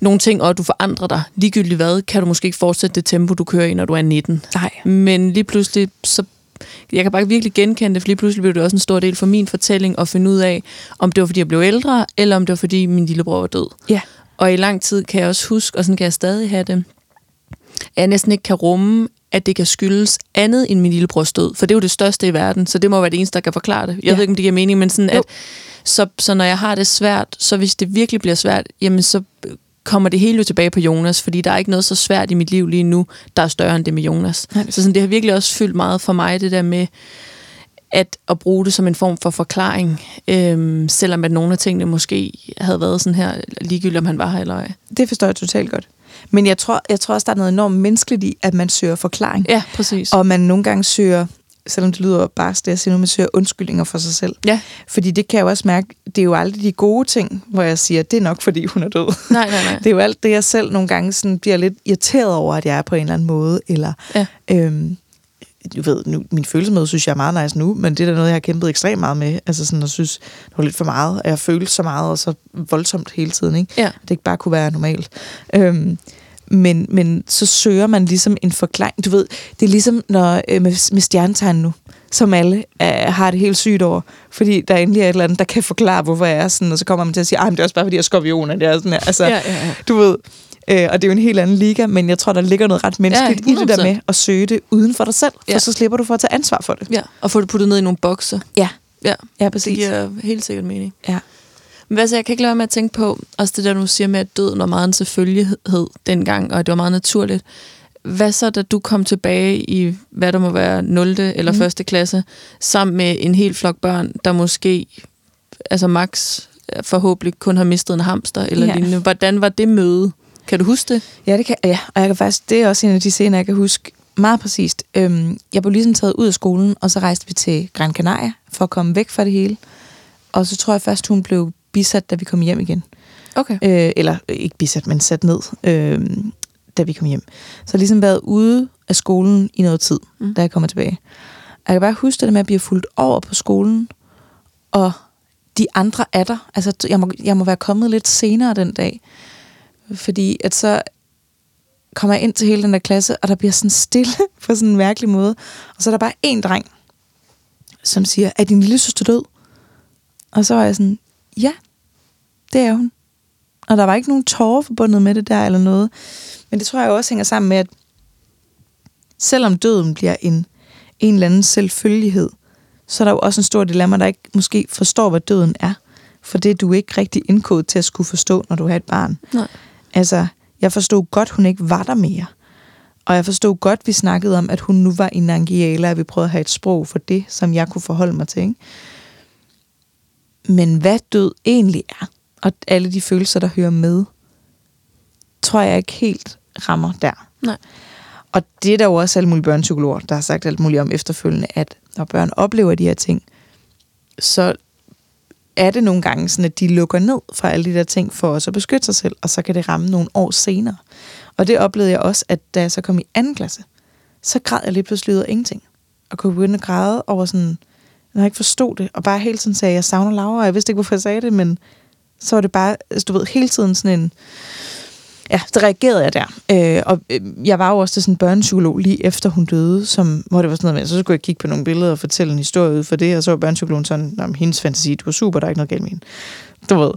nogle ting, og du forandrer dig. Ligegyldigt hvad, kan du måske ikke fortsætte det tempo, du kører i, når du er 19. Nej. Men lige pludselig, så jeg kan bare virkelig genkende det, for lige pludselig blev det også en stor del for min fortælling at finde ud af, om det var, fordi jeg blev ældre, eller om det var, fordi min lillebror var død. Ja. Og i lang tid kan jeg også huske, og sådan kan jeg stadig have det, at jeg næsten ikke kan rumme, at det kan skyldes andet end min lillebrors død. For det er jo det største i verden, så det må være det eneste, der kan forklare det. Jeg Ja. ved ikke, om det giver mening, men sådan Jo. at, så, så når jeg har det svært, så hvis det virkelig bliver svært, jamen så kommer det hele jo tilbage på Jonas, fordi der er ikke noget så svært i mit liv lige nu, der er større end det med Jonas. Nej, Så sådan, det har virkelig også fyldt meget for mig, det der med at, at bruge det som en form for forklaring, øhm, selvom at nogle af tingene måske havde været sådan her, ligegyldigt om han var her eller ej. Det forstår jeg totalt godt. Men jeg tror, jeg tror også, der er noget enormt menneskeligt i, at man søger forklaring. Ja, præcis. Og man nogle gange søger, selvom det lyder bare det jeg siger nu, man søger undskyldninger for sig selv. Ja, Fordi det kan jeg jo også mærke, det er jo aldrig de gode ting, hvor jeg siger, det er nok fordi hun er død. nej, nej, nej. Det er jo alt det, jeg selv nogle gange sådan bliver lidt irriteret over, at jeg er på en eller anden måde. Eller, Ja. øhm, du ved, nu, min følelsesmøde synes jeg er meget nice nu, men det er da noget, jeg har kæmpet ekstremt meget med. Altså sådan, at synes, det var lidt for meget, at jeg følte så meget og så voldsomt hele tiden. Ikke? Ja. det ikke bare kunne være normalt. Øhm, men, men så søger man ligesom en forklaring. Du ved, det er ligesom når, øh, med, med stjernetegn nu, som alle øh, har det helt sygt over. Fordi der endelig er et eller andet, der kan forklare, hvorfor jeg er sådan. Og så kommer man til at sige, at det er også bare, fordi jeg er skorpioner. Det er sådan her. Altså, Ja, ja, ja. Du ved, øh, og det er jo en helt anden liga, men jeg tror, der ligger noget ret menneskeligt Ja, i det der 100%. med at søge det uden for dig selv. For Ja. så slipper du for at tage ansvar for det. ja. Og få det puttet ned i nogle bokser. Ja, Ja, ja det præcis. giver helt sikkert mening. Ja. Men hvad så, jeg kan ikke lade være med at tænke på, også det der, du siger med, at døden var meget en selvfølgelighed dengang, og at det var meget naturligt. Hvad så, da du kom tilbage i, hvad der må være 0. eller. 1. klasse, sammen med en hel flok børn, der måske, altså max forhåbentlig kun har mistet en hamster eller ja. lignende. Hvordan var det møde? Kan du huske det? Ja, det kan, ja, og jeg kan faktisk, det er også en af de scener, jeg kan huske meget præcist. Øhm, jeg blev ligesom taget ud af skolen, og så rejste vi til Gran Canaria for at komme væk fra det hele. Og så tror jeg først, hun blev bisat, da vi kom hjem igen. Okay. Øh, eller øh, ikke bisat, men sat ned, øh, da vi kom hjem. Så jeg har ligesom været ude af skolen i noget tid, mm. Da jeg kommer tilbage. Og jeg kan bare huske det med at blive fuldt over på skolen, og de andre er der. Altså, jeg må, jeg må være kommet lidt senere den dag. Fordi at så kommer jeg ind til hele den der klasse, og der bliver sådan stille på sådan en mærkelig måde. Og så er der bare en dreng, som siger, er din lille søster død? Og så var jeg sådan, ja, det er hun. Og der var ikke nogen tårer forbundet med det der eller noget. Men det tror jeg også hænger sammen med, at selvom døden bliver en, en eller anden selvfølgelighed, så er der jo også en stor dilemma, der ikke måske forstår, hvad døden er. For det er du ikke rigtig indkodet til at skulle forstå, når du har et barn. Nej. Altså, jeg forstod godt, hun ikke var der mere. Og jeg forstod godt, vi snakkede om, at hun nu var i Nangiala, og vi prøvede at have et sprog for det, som jeg kunne forholde mig til. Ikke? Men hvad død egentlig er, og alle de følelser, der hører med, tror jeg ikke helt rammer der. Nej. Og det er der jo også alle mulige børnepsykologer, der har sagt alt muligt om efterfølgende, at når børn oplever de her ting, så er det nogle gange sådan, at de lukker ned for alle de der ting for også at beskytte sig selv, og så kan det ramme nogle år senere. Og det oplevede jeg også, at da jeg så kom i anden klasse, så græd jeg lige pludselig ud af ingenting. Og kunne begynde at græde over sådan, når jeg ikke forstod det, og bare hele tiden sagde, jeg savner Laura, og jeg vidste ikke, hvorfor jeg sagde det, men så var det bare, altså, du ved, hele tiden sådan en, ja, det reagerede jeg der. Øh, og øh, jeg var jo også til sådan en børnepsykolog lige efter hun døde, som, hvor det var sådan noget med, så skulle jeg kigge på nogle billeder og fortælle en historie ud for det, og så var børnepsykologen sådan, om hendes fantasi, du var super, der er ikke noget galt med hende. Du ved.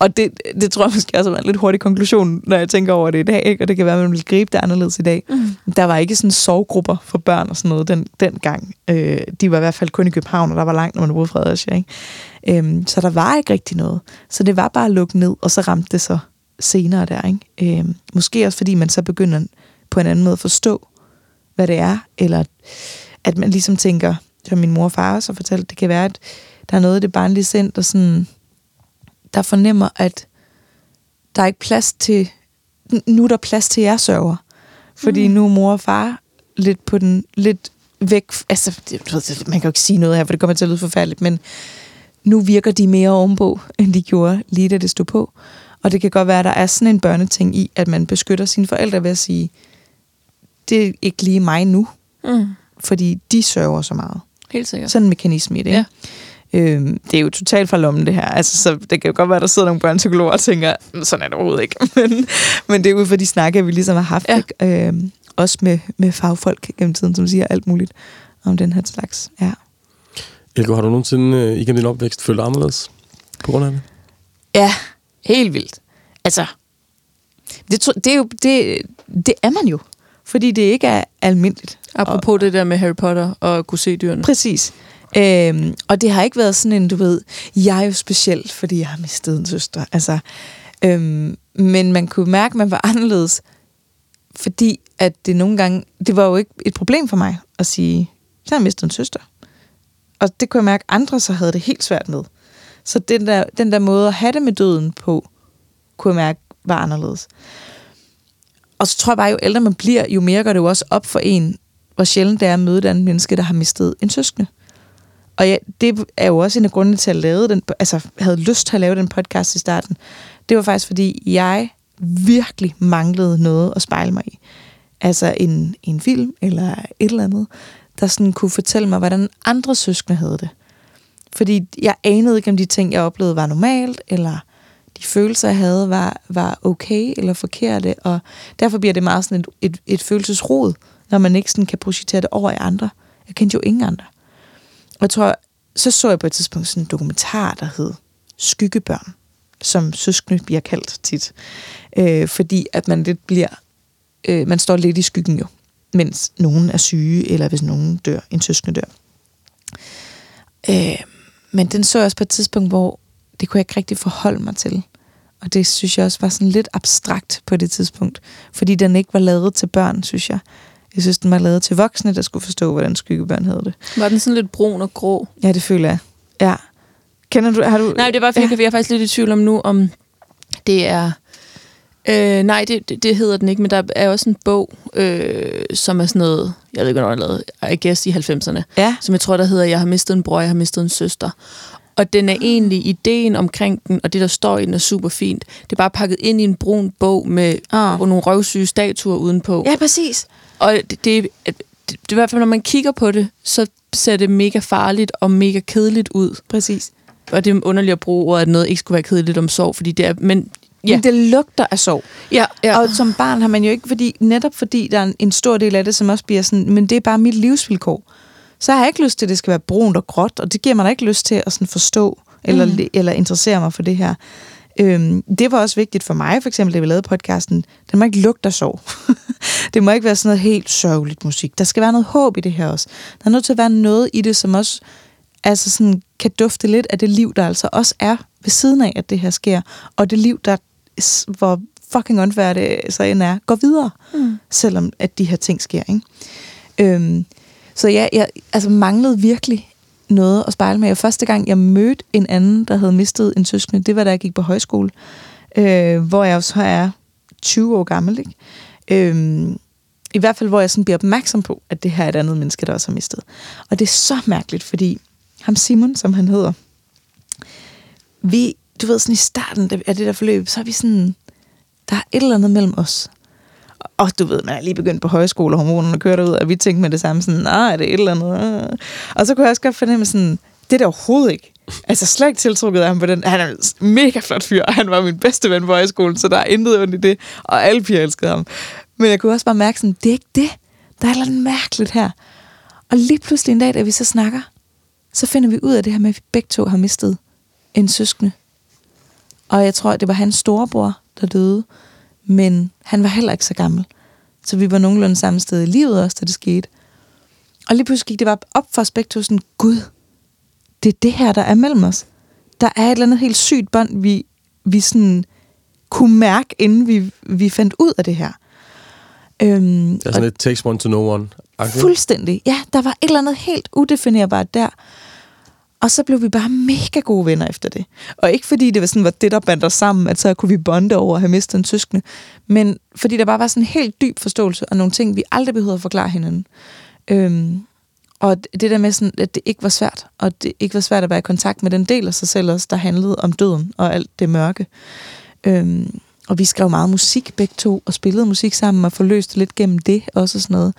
Og det, det tror jeg måske også er en lidt hurtig konklusion, når jeg tænker over det i dag, ikke? og det kan være, at man vil gribe det anderledes i dag. Mm. Der var ikke sådan sovgrupper for børn og sådan noget den, dengang. Øh, de var i hvert fald kun i København, og der var langt, når man boede i Fredericia. Ikke? Øhm, så der var ikke rigtig noget. Så det var bare at lukke ned, og så ramte det så senere der. Ikke? Øhm, måske også fordi man så begynder på en anden måde at forstå, hvad det er, eller at man ligesom tænker, som min mor og far også har fortalt, det kan være, at der er noget af det barnlige sind, der sådan der fornemmer, at der er ikke plads til, nu er der plads til jer sørger. Fordi mm. nu er mor og far lidt på den, lidt væk, altså, man kan jo ikke sige noget her, for det kommer til at lyde forfærdeligt, men nu virker de mere ovenpå, end de gjorde lige da det stod på. Og det kan godt være, at der er sådan en børneting i, at man beskytter sine forældre ved at sige, det er ikke lige mig nu, Mm. fordi de sørger så meget. Helt sikkert. Sådan en mekanisme i det. Ja. Øhm, det er jo totalt fra lommen, det her. Altså, så det kan jo godt være, at der sidder nogle børnepsykologer og tænker, "Mm, sådan er det overhovedet ikke. men, men det er ud fra de snakke, vi ligesom har haft. Ja. Ikke? Øhm, også med, med fagfolk gennem tiden, som siger alt muligt om den her slags. Ja. Elko, har du nogensinde øh, igennem din opvækst følt anderledes på grund af det? ja, helt vildt. Altså, det, det, er jo, det, det er man jo. Fordi det ikke er almindeligt. Apropos det der med Harry Potter og kunne se dyrene. Præcis. Øhm, og det har ikke været sådan en, du ved, jeg er jo speciel, fordi jeg har mistet en søster. Altså, øhm, men man kunne mærke, at man var anderledes, fordi at det nogle gange, det var jo ikke et problem for mig at sige, jeg har mistet en søster. Og det kunne jeg mærke, at andre så havde det helt svært med. Så den der, den der måde at have det med døden på, kunne jeg mærke, var anderledes. Og så tror jeg bare, jo ældre man bliver, jo mere går det jo også op for en, hvor sjældent det er at møde et andet menneske, der har mistet en søskende. Og ja, det er jo også en af grundene til at lave den, altså havde lyst til at lave den podcast i starten. Det var faktisk, fordi jeg virkelig manglede noget at spejle mig i. Altså en, en film eller et eller andet, der sådan kunne fortælle mig, hvordan andre søskende havde det. Fordi jeg anede ikke, om de ting, jeg oplevede, var normalt, eller de følelser, jeg havde, var, var okay eller forkerte. Og derfor bliver det meget sådan et, et, et følelsesrod, når man ikke sådan kan projicere det over i andre. Jeg kendte jo ingen andre jeg tror, så så jeg på et tidspunkt sådan en dokumentar, der hed Skyggebørn, som søskende bliver kaldt tit. Øh, fordi at man lidt bliver, øh, man står lidt i skyggen jo, mens nogen er syge, eller hvis nogen dør, en søskende dør. Øh, men den så jeg også på et tidspunkt, hvor det kunne jeg ikke rigtig forholde mig til. Og det synes jeg også var sådan lidt abstrakt på det tidspunkt. Fordi den ikke var lavet til børn, synes jeg. Jeg synes, den var lavet til voksne, der skulle forstå, hvordan skyggebørn havde det. Var den sådan lidt brun og grå? Ja, det føler jeg. Ja. Kender du, har du... Nej, det er bare fordi, Ja. jeg er faktisk lidt i tvivl om nu, om det er... Øh, nej, det, det, hedder den ikke, men der er også en bog, øh, som er sådan noget, jeg ved ikke, hvornår den er lavet, I guess i 90'erne, Ja. som jeg tror, der hedder, jeg har mistet en bror, jeg har mistet en søster. Og den er egentlig, ideen omkring den, og det, der står i den, er super fint. Det er bare pakket ind i en brun bog med og nogle røvsyge statuer udenpå. Ja, præcis. Og det, det, det, det, er i hvert fald, når man kigger på det, så ser det mega farligt og mega kedeligt ud. Præcis. Og det er underligt at bruge ordet, at noget ikke skulle være kedeligt om sorg, fordi det er... Men Ja. Men det lugter af sorg. ja, ja. Og som barn har man jo ikke, fordi, netop fordi der er en stor del af det, som også bliver sådan, men det er bare mit livsvilkår. Så har jeg ikke lyst til, at det skal være brunt og gråt, og det giver mig da ikke lyst til at sådan forstå, eller, mm. eller interessere mig for det her. Øhm, det var også vigtigt for mig, for eksempel, da vi lavede podcasten. Den må ikke lugte af sorg. det må ikke være sådan noget helt sørgeligt musik. Der skal være noget håb i det her også. Der er nødt til at være noget i det, som også altså sådan, kan dufte lidt af det liv, der altså også er ved siden af, at det her sker. Og det liv, der, hvor fucking det så end er, går videre, Mm. selvom at de her ting sker. Ikke? Øhm, så ja, jeg altså, manglede virkelig noget at spejle med. Og første gang, jeg mødte en anden, der havde mistet en søskende, det var, da jeg gik på højskole, øh, hvor jeg så er 20 år gammel. Ikke? Øh, I hvert fald, hvor jeg sådan bliver opmærksom på, at det her er et andet menneske, der også har mistet. Og det er så mærkeligt, fordi ham Simon, som han hedder, vi, du ved, sådan i starten af det der forløb, så er vi sådan, der er et eller andet mellem os. Og du ved, man er lige begyndt på højskole, og hormonerne kører derud, og vi tænkte med det samme, sådan, nej, er det et eller andet? Og så kunne jeg også godt fornemme sådan, det er der overhovedet ikke. Altså slet ikke tiltrukket af ham på den. Han er en mega flot fyr, og han var min bedste ven på højskolen, så der er intet ondt i det. Og alle piger elskede ham. Men jeg kunne også bare mærke sådan, det er ikke det. Der er noget mærkeligt her. Og lige pludselig en dag, da vi så snakker, så finder vi ud af det her med, at vi begge to har mistet en søskende. Og jeg tror, det var hans storebror, der døde. Men han var heller ikke så gammel. Så vi var nogenlunde samme sted i livet også, da det skete. Og lige pludselig gik det bare op for to sådan, Gud, det er det her, der er mellem os. Der er et eller andet helt sygt bånd, vi, vi sådan kunne mærke, inden vi, vi fandt ud af det her. Øhm, Det er sådan et takes one to know one. -agtigt. Fuldstændig. Ja, der var et eller andet helt udefinerbart der. Og så blev vi bare mega gode venner efter det. Og ikke fordi det var sådan, var det, der bandt os sammen, at så kunne vi bonde over at have mistet en søskende, men fordi der bare var sådan en helt dyb forståelse og nogle ting, vi aldrig behøvede at forklare hinanden. Øhm, og det der med, sådan, at det ikke var svært, og det ikke var svært at være i kontakt med den del af sig selv også, der handlede om døden og alt det mørke. Øhm, og vi skrev meget musik begge to, og spillede musik sammen, og forløste lidt gennem det også og sådan noget.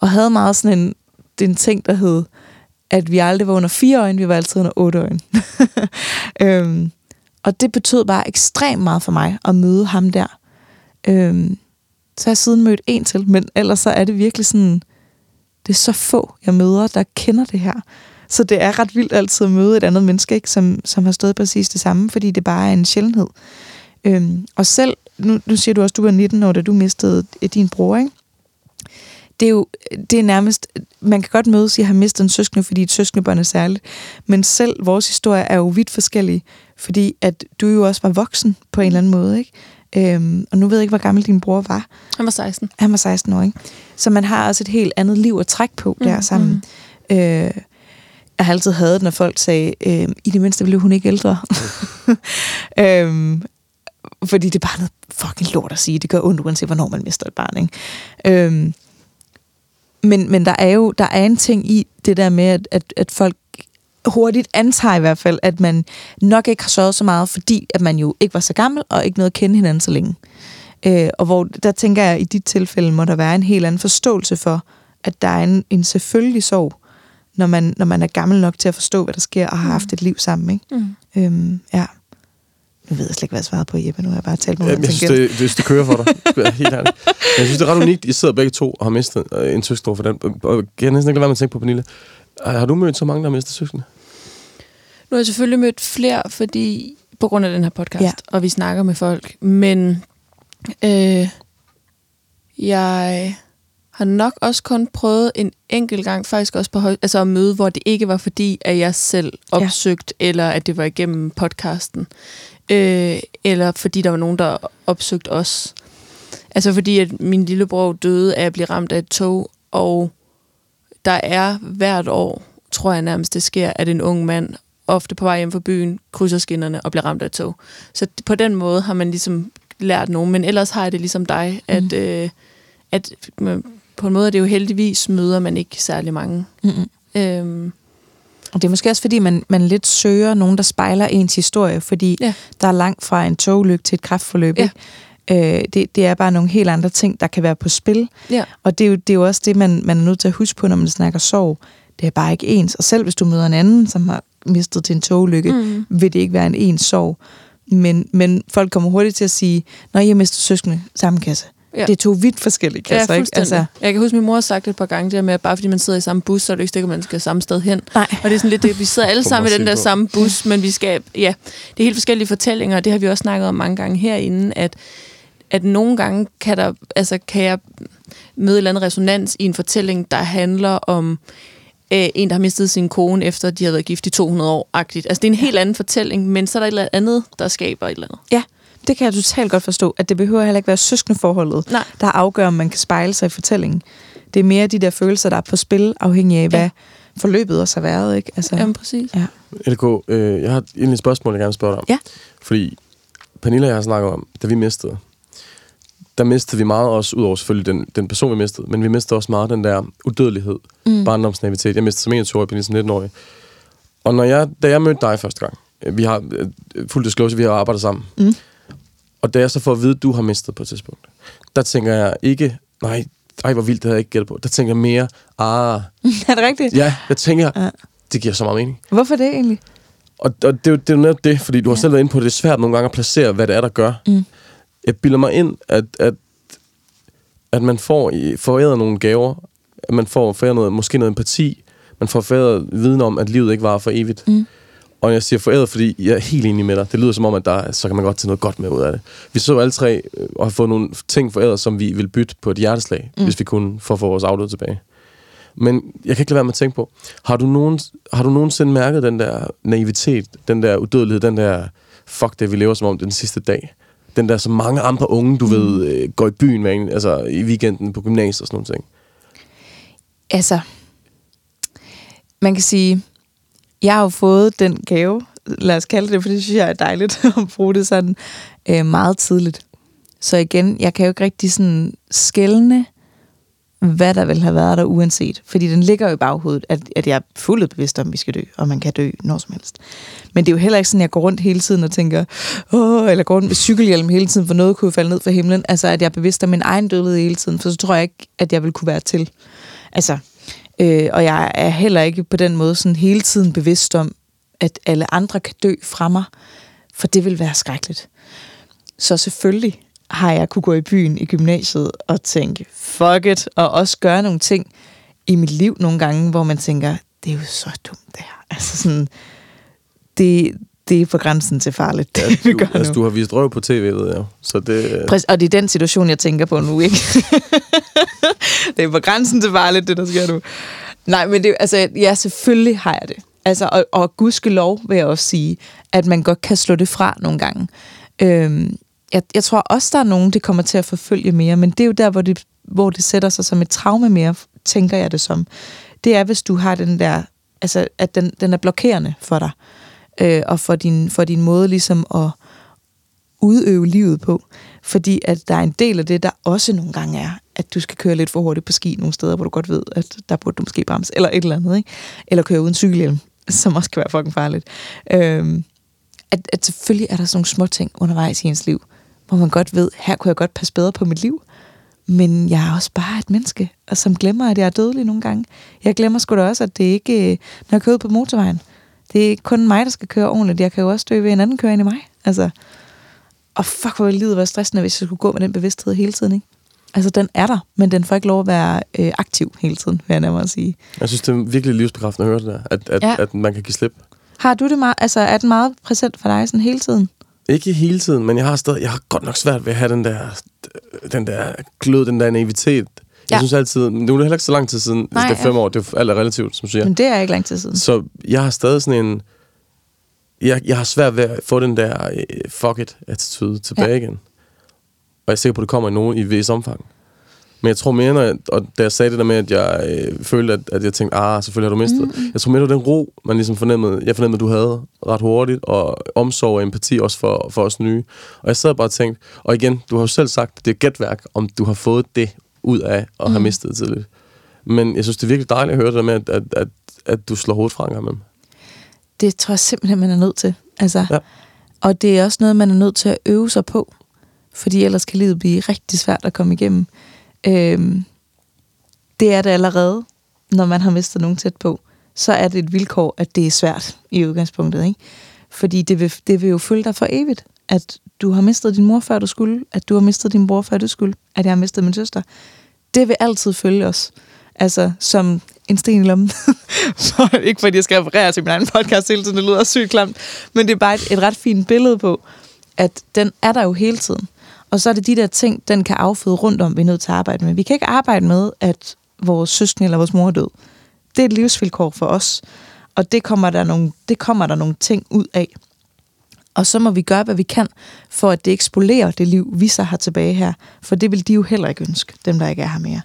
Og havde meget sådan en, en ting, der hed, at vi aldrig var under fire øjne, vi var altid under otte øjne. øhm, og det betød bare ekstremt meget for mig at møde ham der. Øhm, så har jeg siden mødt en til, men ellers så er det virkelig sådan, det er så få, jeg møder, der kender det her. Så det er ret vildt altid at møde et andet menneske, ikke, som, som har stået præcis det samme, fordi det bare er en sjældenhed. Øhm, og selv, nu, nu siger du også, du var 19 år, da du mistede din bror, ikke? Det er jo det er nærmest, man kan godt mødes i at have mistet en søskende, fordi et søskendebånd er særligt, men selv vores historie er jo vidt forskellige, fordi at du jo også var voksen på en eller anden måde, ikke? Øhm, og nu ved jeg ikke, hvor gammel din bror var. Han var 16. Han var 16 år, ikke? Så man har også et helt andet liv at trække på der Mm, sammen. mm. Øh, jeg har altid hadet, når folk sagde, øh, i det mindste blev hun ikke ældre. øhm, fordi det er bare noget fucking lort at sige. Det gør ondt, uanset hvornår man mister et barn. Ikke? Øhm, men, men der er jo der er en ting i det der med, at, at, at folk hurtigt antager i hvert fald, at man nok ikke har sørget så meget, fordi at man jo ikke var så gammel, og ikke nåede at kende hinanden så længe. Øh, og hvor der tænker jeg, at i dit tilfælde må der være en helt anden forståelse for, at der er en, en selvfølgelig sorg, når man, når man er gammel nok til at forstå, hvad der sker, og har haft et liv sammen. Ikke? Mm. Øhm, ja. Nu ved jeg slet ikke, hvad jeg svarede på, Jeppe. Nu har jeg bare talt mig Jamen, jeg synes, det, det, det kører for dig. Det helt ærligt. Men jeg synes, det er ret unikt. I sidder begge to og har mistet øh, en søster for den. Og jeg kan næsten ikke lade være med at tænke på, Pernille. Har du mødt så mange, der har mistet søskende? Nu har jeg selvfølgelig mødt flere, fordi på grund af den her podcast, Ja. ja. og vi snakker med folk. Men øh, jeg har nok også kun prøvet en enkelt gang, faktisk også på høj, altså at møde, hvor det ikke var fordi, at jeg selv opsøgte, ja. eller at det var igennem podcasten, øh, eller fordi der var nogen, der opsøgte os. Altså fordi, at min lillebror døde af at blive ramt af et tog, og der er hvert år, tror jeg nærmest det sker, at en ung mand, ofte på vej hjem fra byen, krydser skinnerne og bliver ramt af et tog. Så på den måde har man ligesom lært nogen, men ellers har jeg det ligesom dig, at, Mm. øh, at man, på en måde er det jo heldigvis møder man ikke særlig mange. Mm-mm. Øhm, Og det er måske også, fordi man, man lidt søger nogen, der spejler ens historie, fordi Ja. der er langt fra en togulykke til et kraftforløb. Ja. Ikke? Øh, det, det er bare nogle helt andre ting, der kan være på spil. ja. Og det er jo, det er jo også det, man, man er nødt til at huske på, når man snakker sorg. Det er bare ikke ens. Og selv hvis du møder en anden, som har mistet til en togulykke, Mm. vil det ikke være en ens sorg. Men, men folk kommer hurtigt til at sige, når jeg mister søskende, samme kasse. Ja. Det er to vidt forskellige kasser, ja, ikke? fuldstændig. Altså, jeg kan huske, at min mor har sagt det et par gange, det der med, at bare fordi man sidder i samme bus, så er det ikke sikkert, at man skal samme sted hen. nej. Og det er sådan lidt det, vi sidder alle sammen i den der på. samme bus, men vi skal, ja, det er helt forskellige fortællinger, og det har vi også snakket om mange gange herinde, at, at nogle gange kan, der, altså, kan jeg møde en eller anden resonans i en fortælling, der handler om øh, en, der har mistet sin kone, efter de har været gift i 200 år. -agtigt. Altså, det er en helt anden fortælling, men så er der et eller andet, der skaber et eller andet. Det kan jeg totalt godt forstå, at det behøver heller ikke være søskende forholdet, Nej. der afgør, om man kan spejle sig i fortællingen. Det er mere de der følelser, der er på spil, afhængig af, hvad Ja. forløbet også har været. Ikke? Altså, Jamen, præcis. ja. LK, øh, jeg har egentlig et spørgsmål, jeg gerne vil spørge dig om. Ja. Fordi Pernille og jeg har snakket om, da vi mistede, der mistede vi meget også, udover selvfølgelig den, den person, vi mistede, men vi mistede også meget den der udødelighed, mm. barndomsnavitet. Jeg mistede som 21 år, Pernille som 19-årig. Og når jeg, da jeg mødte dig første gang, øh, vi har øh, fuld disclosure, vi har arbejdet sammen, Mm. Og da jeg så får at vide, at du har mistet på et tidspunkt, der tænker jeg ikke, nej, ej, hvor vildt, det havde jeg ikke gættet på. Der tænker jeg mere, ah, er det rigtigt? ja, jeg tænker, Ja. det giver så meget mening. Hvorfor det egentlig? Og, og det, er jo- det er jo netop det, fordi du har selv været inde på, at det er svært nogle gange at placere, hvad det er, der gør. Mm. Jeg bilder mig ind, at, at, at man får foræret nogle gaver, at man får foræret noget, måske noget empati, man får foræret viden om, at livet ikke varer for evigt. Mm. Og jeg siger foræret, fordi jeg er helt enig med dig. Det lyder som om, at der, så kan man godt tage noget godt med ud af det. Vi så alle tre øh, og har fået nogle ting foræret, som vi vil bytte på et hjerteslag, mm. hvis vi kunne for at få vores afdøde tilbage. Men jeg kan ikke lade være med at tænke på, har du, nogen, har du nogensinde mærket den der naivitet, den der udødelighed, den der fuck det, vi lever som om den sidste dag? Den der, som mange andre unge, du mm. ved, øh, går i byen en, altså i weekenden på gymnasiet og sådan nogle ting. Altså, man kan sige, jeg har jo fået den gave, lad os kalde det, for det synes jeg er dejligt at bruge det sådan øh, meget tidligt. Så igen, jeg kan jo ikke rigtig sådan skælne, hvad der vil have været der uanset. Fordi den ligger jo i baghovedet, at, at jeg er fuldt bevidst om, at vi skal dø, og man kan dø når som helst. Men det er jo heller ikke sådan, at jeg går rundt hele tiden og tænker, Åh, eller går rundt med cykelhjelm hele tiden, for noget kunne falde ned fra himlen. Altså, at jeg er bevidst om min egen dødelighed hele tiden, for så tror jeg ikke, at jeg vil kunne være til. Altså, øh, og jeg er heller ikke på den måde sådan hele tiden bevidst om, at alle andre kan dø fra mig, for det vil være skrækkeligt. Så selvfølgelig har jeg kunne gå i byen i gymnasiet og tænke, fuck it, og også gøre nogle ting i mit liv nogle gange, hvor man tænker, det er jo så dumt det her. Altså sådan, det, det er på grænsen til farligt, det Ja, vi du, gør altså, nu. du har vist røv på tv, ved jeg. Så det, øh, Præcis, og det er den situation, jeg tænker på nu, ikke? det er på grænsen til farligt, det der sker nu. Nej, men det, altså, ja, selvfølgelig har jeg det. Altså, og, og gudskelov vil jeg også sige, at man godt kan slå det fra nogle gange. Øhm, jeg, jeg tror også, der er nogen, det kommer til at forfølge mere, men det er jo der, hvor det, hvor det sætter sig som et traume mere, tænker jeg det som. Det er, hvis du har den der, altså, at den, den er blokerende for dig, øh, og for din, for din måde ligesom at udøve livet på. Fordi at der er en del af det, der også nogle gange er, at du skal køre lidt for hurtigt på ski nogle steder, hvor du godt ved, at der burde du måske bremse, eller et eller andet, ikke? Eller køre uden cykelhjelm, som også kan være fucking farligt. Øhm, at, at selvfølgelig er der sådan nogle små ting undervejs i ens liv, hvor man godt ved, her kunne jeg godt passe bedre på mit liv, men jeg er også bare et menneske, og som glemmer, at jeg er dødelig nogle gange. Jeg glemmer sgu da også, at det ikke, når jeg kører ud på motorvejen, det er kun mig, der skal køre ordentligt. Jeg kan jo også dø ved en anden kører ind i mig. Altså, og fuck, hvor livet være stressende, hvis jeg skulle gå med den bevidsthed hele tiden, ikke? Altså, den er der, men den får ikke lov at være øh, aktiv hele tiden, vil jeg nærmere sige. jeg synes, det er virkelig livsbekræftende at høre det der, at, at, ja. at man kan give slip. Har du det meget, altså er den meget præsent for dig sådan hele tiden? Ikke hele tiden, men jeg har stadig, jeg har godt nok svært ved at have den der, den der glød, den der naivitet. Jeg Ja. synes altid, nu er det heller ikke så lang tid siden, Nej, det er ja. fem år, det er alt er relativt, som du siger. Men det er ikke lang tid siden. Så jeg har stadig sådan en, jeg, jeg har svært ved at få den der øh, fuck it attitude tilbage Ja. ja. igen. Og jeg er sikker på, at det kommer i nogen i vis omfang. Men jeg tror mere, når jeg, og da jeg sagde det der med, at jeg øh, følte, at, at jeg tænkte, ah, selvfølgelig har du mistet. Mm. Jeg tror mere, det var den ro, man ligesom fornemmede, jeg fornemmede, at du havde ret hurtigt, og omsorg og empati også for, for os nye. Og jeg sad bare og tænkte, og igen, du har jo selv sagt, det er gætværk, om du har fået det ud af at have mistet tidligt. Men jeg synes, det er virkelig dejligt at høre det der med, at, at, at, at du slår hovedet fra en gang imellem. Det tror jeg simpelthen, man er nødt til. Altså, Ja. Og det er også noget, man er nødt til at øve sig på. Fordi ellers kan livet blive rigtig svært at komme igennem. Øhm, det er det allerede, når man har mistet nogen tæt på. Så er det et vilkår, at det er svært i udgangspunktet. Ikke? Fordi det vil, det vil jo følge dig for evigt. At du har mistet din mor, før du skulle. At du har mistet din bror, før du skulle. At jeg har mistet min søster. Det vil altid følge os. Altså, som en sten i lommen. så, ikke fordi jeg skal referere til min egen podcast hele tiden, det lyder sygt klamt. Men det er bare et, et ret fint billede på, at den er der jo hele tiden. Og så er det de der ting, den kan afføde rundt om, vi er nødt til at arbejde med. Vi kan ikke arbejde med, at vores søsken eller vores mor er død. Det er et livsvilkår for os. Og det kommer der nogle, det kommer der nogle ting ud af. Og så må vi gøre, hvad vi kan, for at det ikke spolerer det liv, vi så har tilbage her. For det vil de jo heller ikke ønske, dem der ikke er her mere.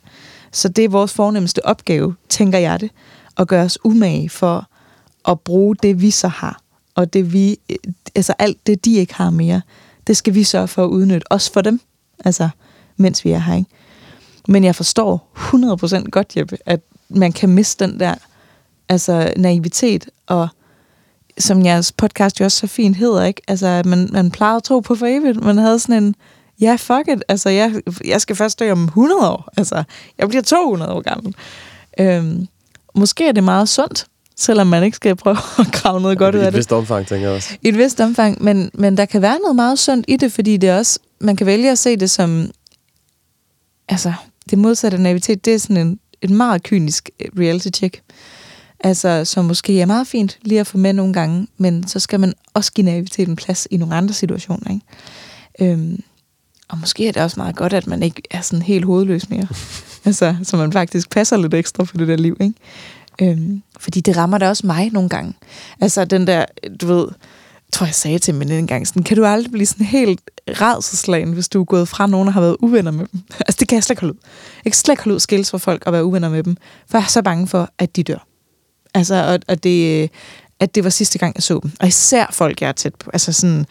Så det er vores fornemmeste opgave, tænker jeg det, at gøre os umage for at bruge det, vi så har. Og det vi, øh, altså alt det, de ikke har mere, det skal vi sørge for at udnytte, også for dem, altså mens vi er her. Ikke? Men jeg forstår 100% godt, Jeppe, at man kan miste den der altså naivitet, og som jeres podcast jo også så fint hedder, ikke? Altså, at man, man plejede at tro på for evigt. Man havde sådan en, ja, fuck it, altså, jeg, jeg skal først dø om 100 år. Altså, jeg bliver 200 år gammel. Øhm, måske er det meget sundt, selvom man ikke skal prøve at grave noget godt ud I af et det. vist omfang, tænker jeg også. I et vist omfang, men, men der kan være noget meget sundt i det, fordi det også, man kan vælge at se det som, altså, det modsatte af naivitet, det er sådan en, et meget kynisk reality check. Altså, som måske er meget fint lige at få med nogle gange, men så skal man også give naiviteten plads i nogle andre situationer, ikke? Øhm, og måske er det også meget godt, at man ikke er sådan helt hovedløs mere. altså, så man faktisk passer lidt ekstra på det der liv, ikke? Øhm, fordi det rammer da også mig nogle gange. Altså den der, du ved, tror jeg sagde til min en gang, sådan, kan du aldrig blive sådan helt redselslagen, hvis du er gået fra nogen og har været uvenner med dem? Altså det kan jeg slet ikke holde ud. Jeg kan slet ikke holde ud skilles fra folk og være uvenner med dem, for jeg er så bange for, at de dør. Altså, og, og det, at det var sidste gang, jeg så dem. Og især folk, jeg er tæt på. Altså sådan,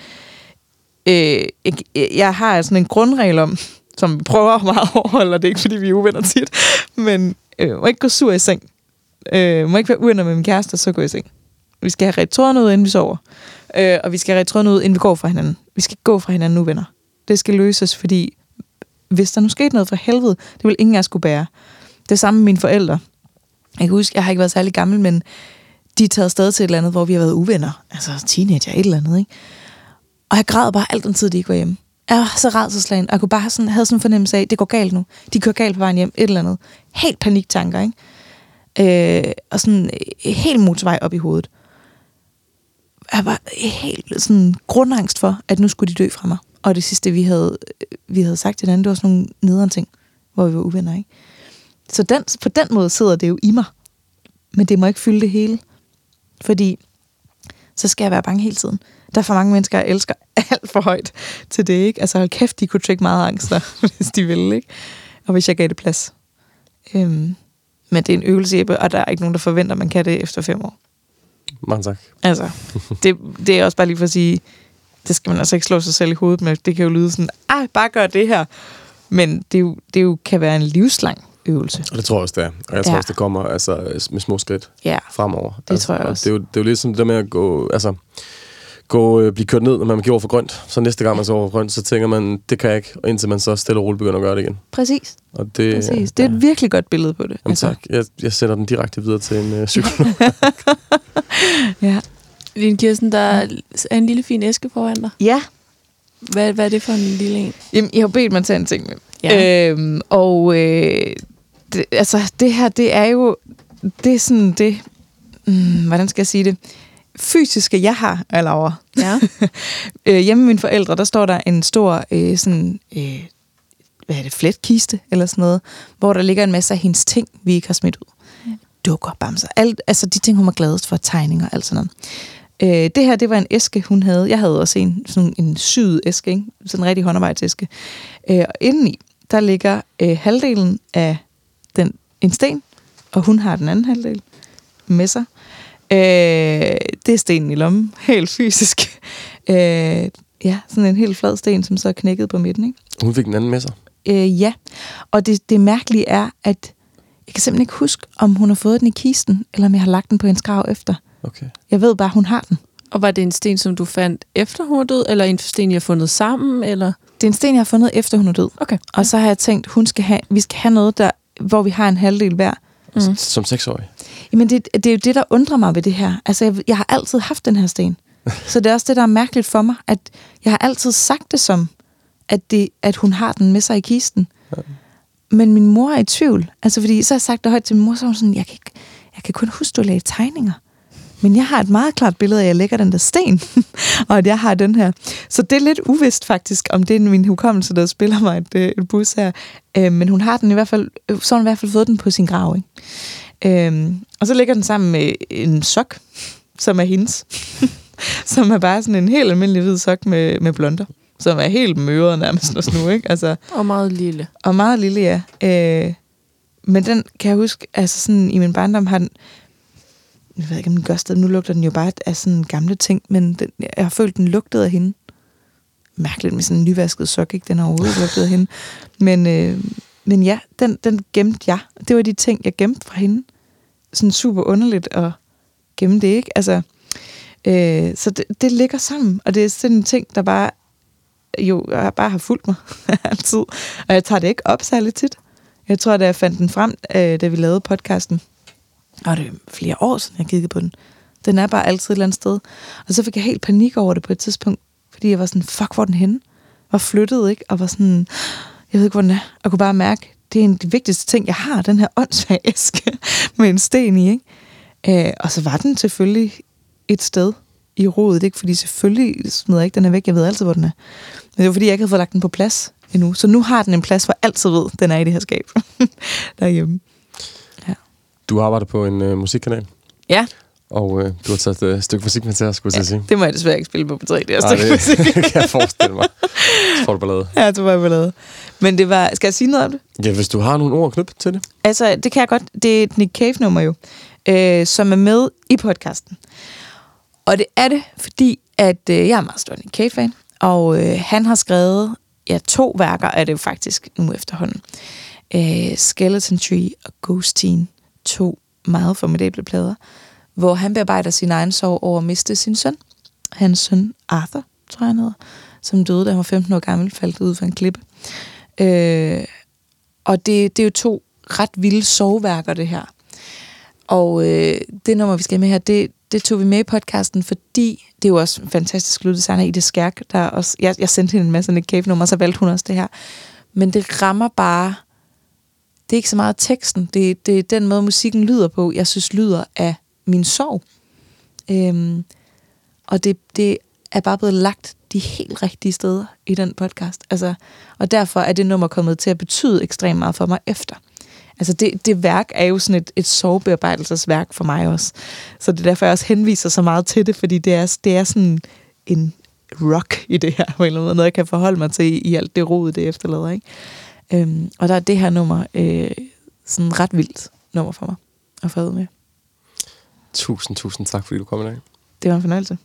øh, jeg, jeg har sådan en grundregel om, som vi prøver meget at overholde, og det er ikke, fordi vi er uvenner tit, men øh, må ikke gå sur i seng. Øh, må ikke være uvenner med min kæreste, og så gå i seng. Vi skal have ret ud, inden vi sover. Øh, og vi skal have ret ud, inden vi går fra hinanden. Vi skal ikke gå fra hinanden uvenner. Det skal løses, fordi hvis der nu skete noget for helvede, det vil ingen af os kunne bære. Det samme med mine forældre. Jeg kan huske, jeg har ikke været særlig gammel, men de er taget afsted til et eller andet, hvor vi har været uvenner. Altså teenager, et eller andet, ikke? Og jeg græd bare alt den tid, de ikke var hjemme. Jeg var så rædselslagen, og jeg kunne bare sådan, havde sådan en fornemmelse af, det går galt nu. De kører galt på vejen hjem, et eller andet. Helt paniktanker, ikke? Øh, og sådan øh, helt motorvej op i hovedet. Jeg var helt sådan grundangst for, at nu skulle de dø fra mig. Og det sidste, vi havde, øh, vi havde sagt til hinanden, det var sådan nogle nederen ting, hvor vi var uvenner, ikke? Så den, på den måde sidder det jo i mig. Men det må ikke fylde det hele. Fordi så skal jeg være bange hele tiden. Der er for mange mennesker, jeg elsker alt for højt til det, ikke? Altså hold kæft, de kunne trække meget angst der, hvis de ville, ikke? Og hvis jeg gav det plads. Øhm, men det er en øvelse, og der er ikke nogen, der forventer, at man kan det efter fem år. Mange tak. Altså, det, det er også bare lige for at sige, det skal man altså ikke slå sig selv i hovedet med. Det kan jo lyde sådan, ej, bare gør det her. Men det, jo, det jo kan være en livslang øvelse. Og det tror jeg også, det er. Og jeg tror Ja. også, det kommer altså, med små skridt Ja, fremover. Det altså, tror jeg og også. Det er, jo, det er jo lidt som det der med at gå, altså, gå, øh, blive kørt ned, når man går over for grønt. Så næste gang man så over for grønt, så tænker man, det kan jeg ikke, og indtil man så stille og roligt begynder at gøre det igen. præcis. Og det, præcis. Det er et virkelig godt billede på det. Jamen, tak. Jeg, jeg sender den direkte videre til en øh, psykolog. ja. Lille Kirsten, der er en lille fin æske foran dig. ja, Hvad, hvad er det for en lille en? Jamen, jeg har bedt mig at tage en ting med. Ja. Øhm, og øh, det, altså, det her, det er jo, det er sådan det, mm, hvordan skal jeg sige det, fysiske, jeg har Laura. Ja. Øh, hjemme med mine forældre, der står der en stor, øh, sådan, øh, hvad er det, fletkiste eller sådan noget, hvor der ligger en masse af hendes ting, vi ikke har smidt ud. Dukker, bamser, alt, altså de ting, hun var gladest for, tegninger og alt sådan noget. Øh, det her, det var en æske, hun havde. Jeg havde også en, sådan en syet æske, ikke? sådan en rigtig håndarbejdsæske. Øh, og indeni, der ligger øh, halvdelen af den, en sten, og hun har den anden halvdel med sig. Øh, det er stenen i lommen, helt fysisk. Øh, ja, sådan en helt flad sten, som så er knækket på midten. Ikke? Hun fik den anden med sig. Øh, ja, og det, det mærkelige er, at jeg kan simpelthen ikke huske, om hun har fået den i kisten, eller om jeg har lagt den på hendes grav efter. Okay. Jeg ved bare, hun har den. Og var det en sten, som du fandt efter hun var død, eller en sten, I har fundet sammen? Eller? Det er en sten, jeg har fundet efter hun er død. Okay. Og så har jeg tænkt, hun skal have, vi skal have noget, der, hvor vi har en halvdel hver. Mm. Som seksårig. Jamen, det, det er jo det, der undrer mig ved det her. Altså, jeg, jeg har altid haft den her sten. Så det er også det, der er mærkeligt for mig, at jeg har altid sagt det som, at, det, at hun har den med sig i kisten. Men min mor er i tvivl. Altså, fordi så har jeg sagt det højt til min mor, så hun sådan, jeg kan, ikke, jeg kan kun huske, du lagde tegninger. Men jeg har et meget klart billede af, at jeg lægger den der sten, og at jeg har den her. Så det er lidt uvist faktisk, om det er min hukommelse, der spiller mig et, øh, et bus her. Øh, men hun har den i hvert fald, øh, så har hun i hvert fald fået den på sin grav. Ikke? Øhm, og så ligger den sammen med en sok, som er hendes. som er bare sådan en helt almindelig hvid sok med, med blonder, som er helt møret nærmest også nu, ikke? Altså, Og meget lille. og meget lille, ja. Øh, men den kan jeg huske, altså sådan i min barndom har den, jeg ved ikke, om den gør stadig, nu lugter den jo bare af sådan gamle ting, men den, jeg har følt, den lugtede af hende. Mærkeligt med sådan en nyvasket sok, ikke? Den har overhovedet lugtet af hende. Men, øh, men ja, den, den gemte jeg. Det var de ting, jeg gemte fra hende. Sådan super underligt at gemme det, ikke? Altså, øh, så det, det ligger sammen, og det er sådan en ting, der bare jo jeg bare har fulgt mig altid. Og jeg tager det ikke op særlig tit. Jeg tror, da jeg fandt den frem, øh, da vi lavede podcasten, og det er flere år siden, jeg kiggede på den. Den er bare altid et eller andet sted. Og så fik jeg helt panik over det på et tidspunkt, fordi jeg var sådan, fuck, hvor er den henne? Var flyttet, ikke? Og var sådan, jeg ved ikke, hvor den er. Og kunne bare mærke, det er en af de vigtigste ting, jeg har, den her åndssvage æske med en sten i, ikke? Øh, og så var den selvfølgelig et sted i rodet, ikke? Fordi selvfølgelig smider jeg ikke den er væk, jeg ved altid, hvor den er. Men det var fordi, jeg ikke havde fået lagt den på plads endnu. Så nu har den en plads, hvor jeg altid ved, den er i det her skab derhjemme. Du arbejder på en øh, musikkanal, Ja, og øh, du har taget et øh, stykke musik med til os, skulle jeg at sige. det må jeg desværre ikke spille på P3, det er Nej, stykke musik. kan jeg forestille mig. Så får du ballade. Ja, det var jeg ballade. Men det var, skal jeg sige noget om det? Ja, hvis du har nogle ord knyttet til det. Altså, det kan jeg godt. Det er et Nick Cave-nummer jo, øh, som er med i podcasten. Og det er det, fordi at øh, jeg er meget stor Nick Cave-fan, og øh, han har skrevet ja, to værker, er det jo faktisk nu efterhånden. Øh, Skeleton Tree og Ghost Teen, to meget formidable plader, hvor han bearbejder sin egen sorg over at miste sin søn. Hans søn Arthur, tror jeg han hedder, som døde, da han var 15 år gammel, faldt ud fra en klippe. Øh, og det, det er jo to ret vilde soveværker, det her. Og øh, det nummer, vi skal med her, det, det tog vi med i podcasten, fordi det er jo også en fantastisk lyddesigner i det skærk. Der også, jeg, jeg sendte hende en masse Nick Cave-nummer, så valgte hun også det her. Men det rammer bare... Det er ikke så meget teksten, det, det er den måde, musikken lyder på, jeg synes lyder af min sorg. Øhm, og det, det er bare blevet lagt de helt rigtige steder i den podcast. Altså, og derfor er det nummer kommet til at betyde ekstremt meget for mig efter. Altså det, det værk er jo sådan et, et sovebearbejdelsesværk for mig også. Så det er derfor, jeg også henviser så meget til det, fordi det er, det er sådan en rock i det her, på en eller anden måde, noget jeg kan forholde mig til i, i alt det rod, det efterlader. Ikke? Øhm, og der er det her nummer øh, sådan ret vildt nummer for mig at få med. Tusind, tusind tak, fordi du kom i dag. Det var en fornøjelse.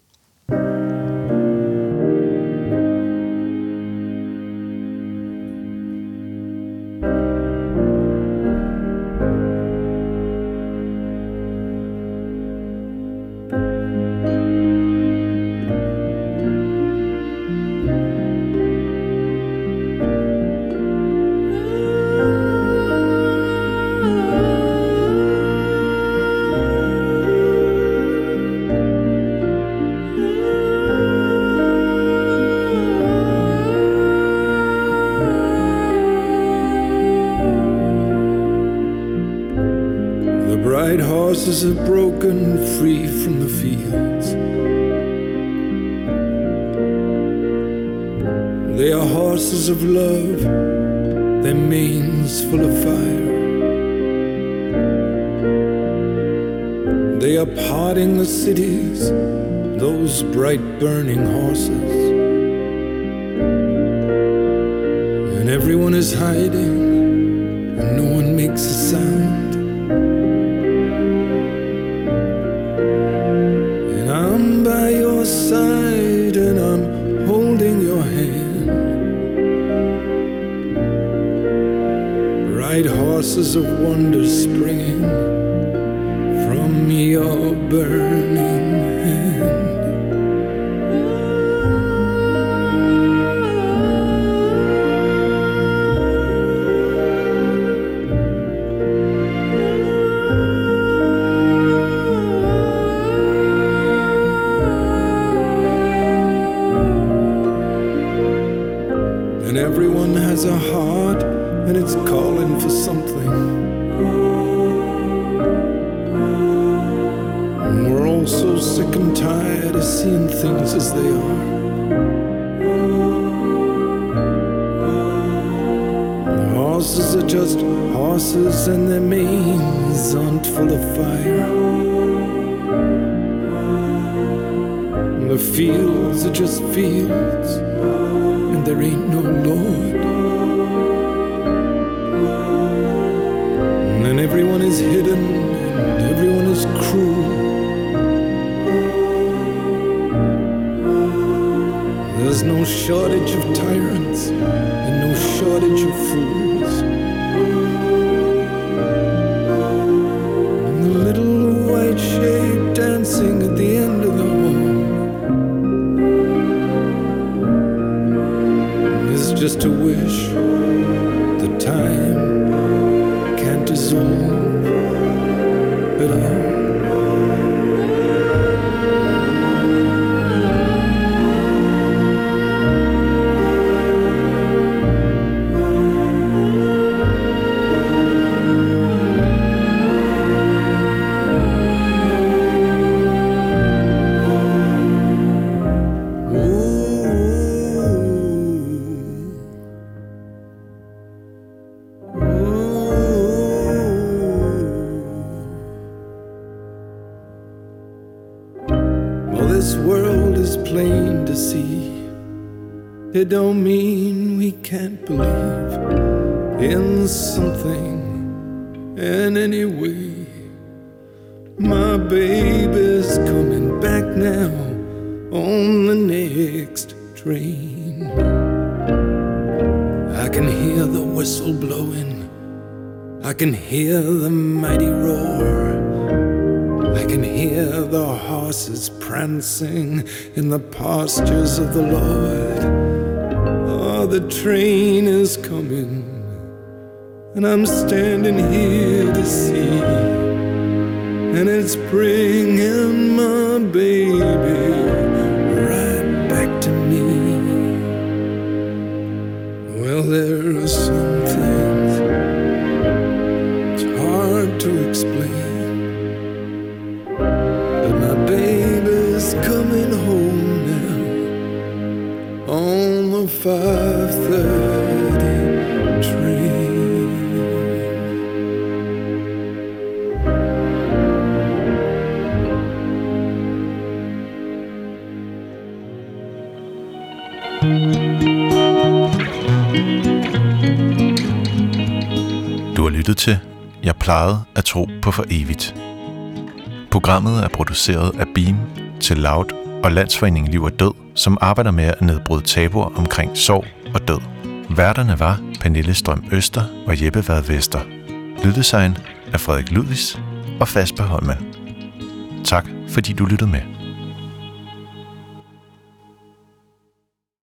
World is plain to see. It don't mean we can't believe in something in any way. My baby's coming back now on the next train. I can hear the whistle blowing. I can hear the mighty roar. I can hear the horses prancing in the pastures of the Lord. Oh, the train is coming, and I'm standing here to see. And it's bringing my baby right back to me. Well, there are some 5:30 train. Du har lyttet til Jeg plejede at tro på for evigt. Programmet er produceret af Beam til Loud og Landsforeningen Liv og Død, som arbejder med at nedbryde tabuer omkring sorg og død. Værterne var Pernille Strøm Øster og Jeppe Vad Vester. Lyddesign af Frederik Ludvigs og Fasper Holmann. Tak fordi du lyttede med.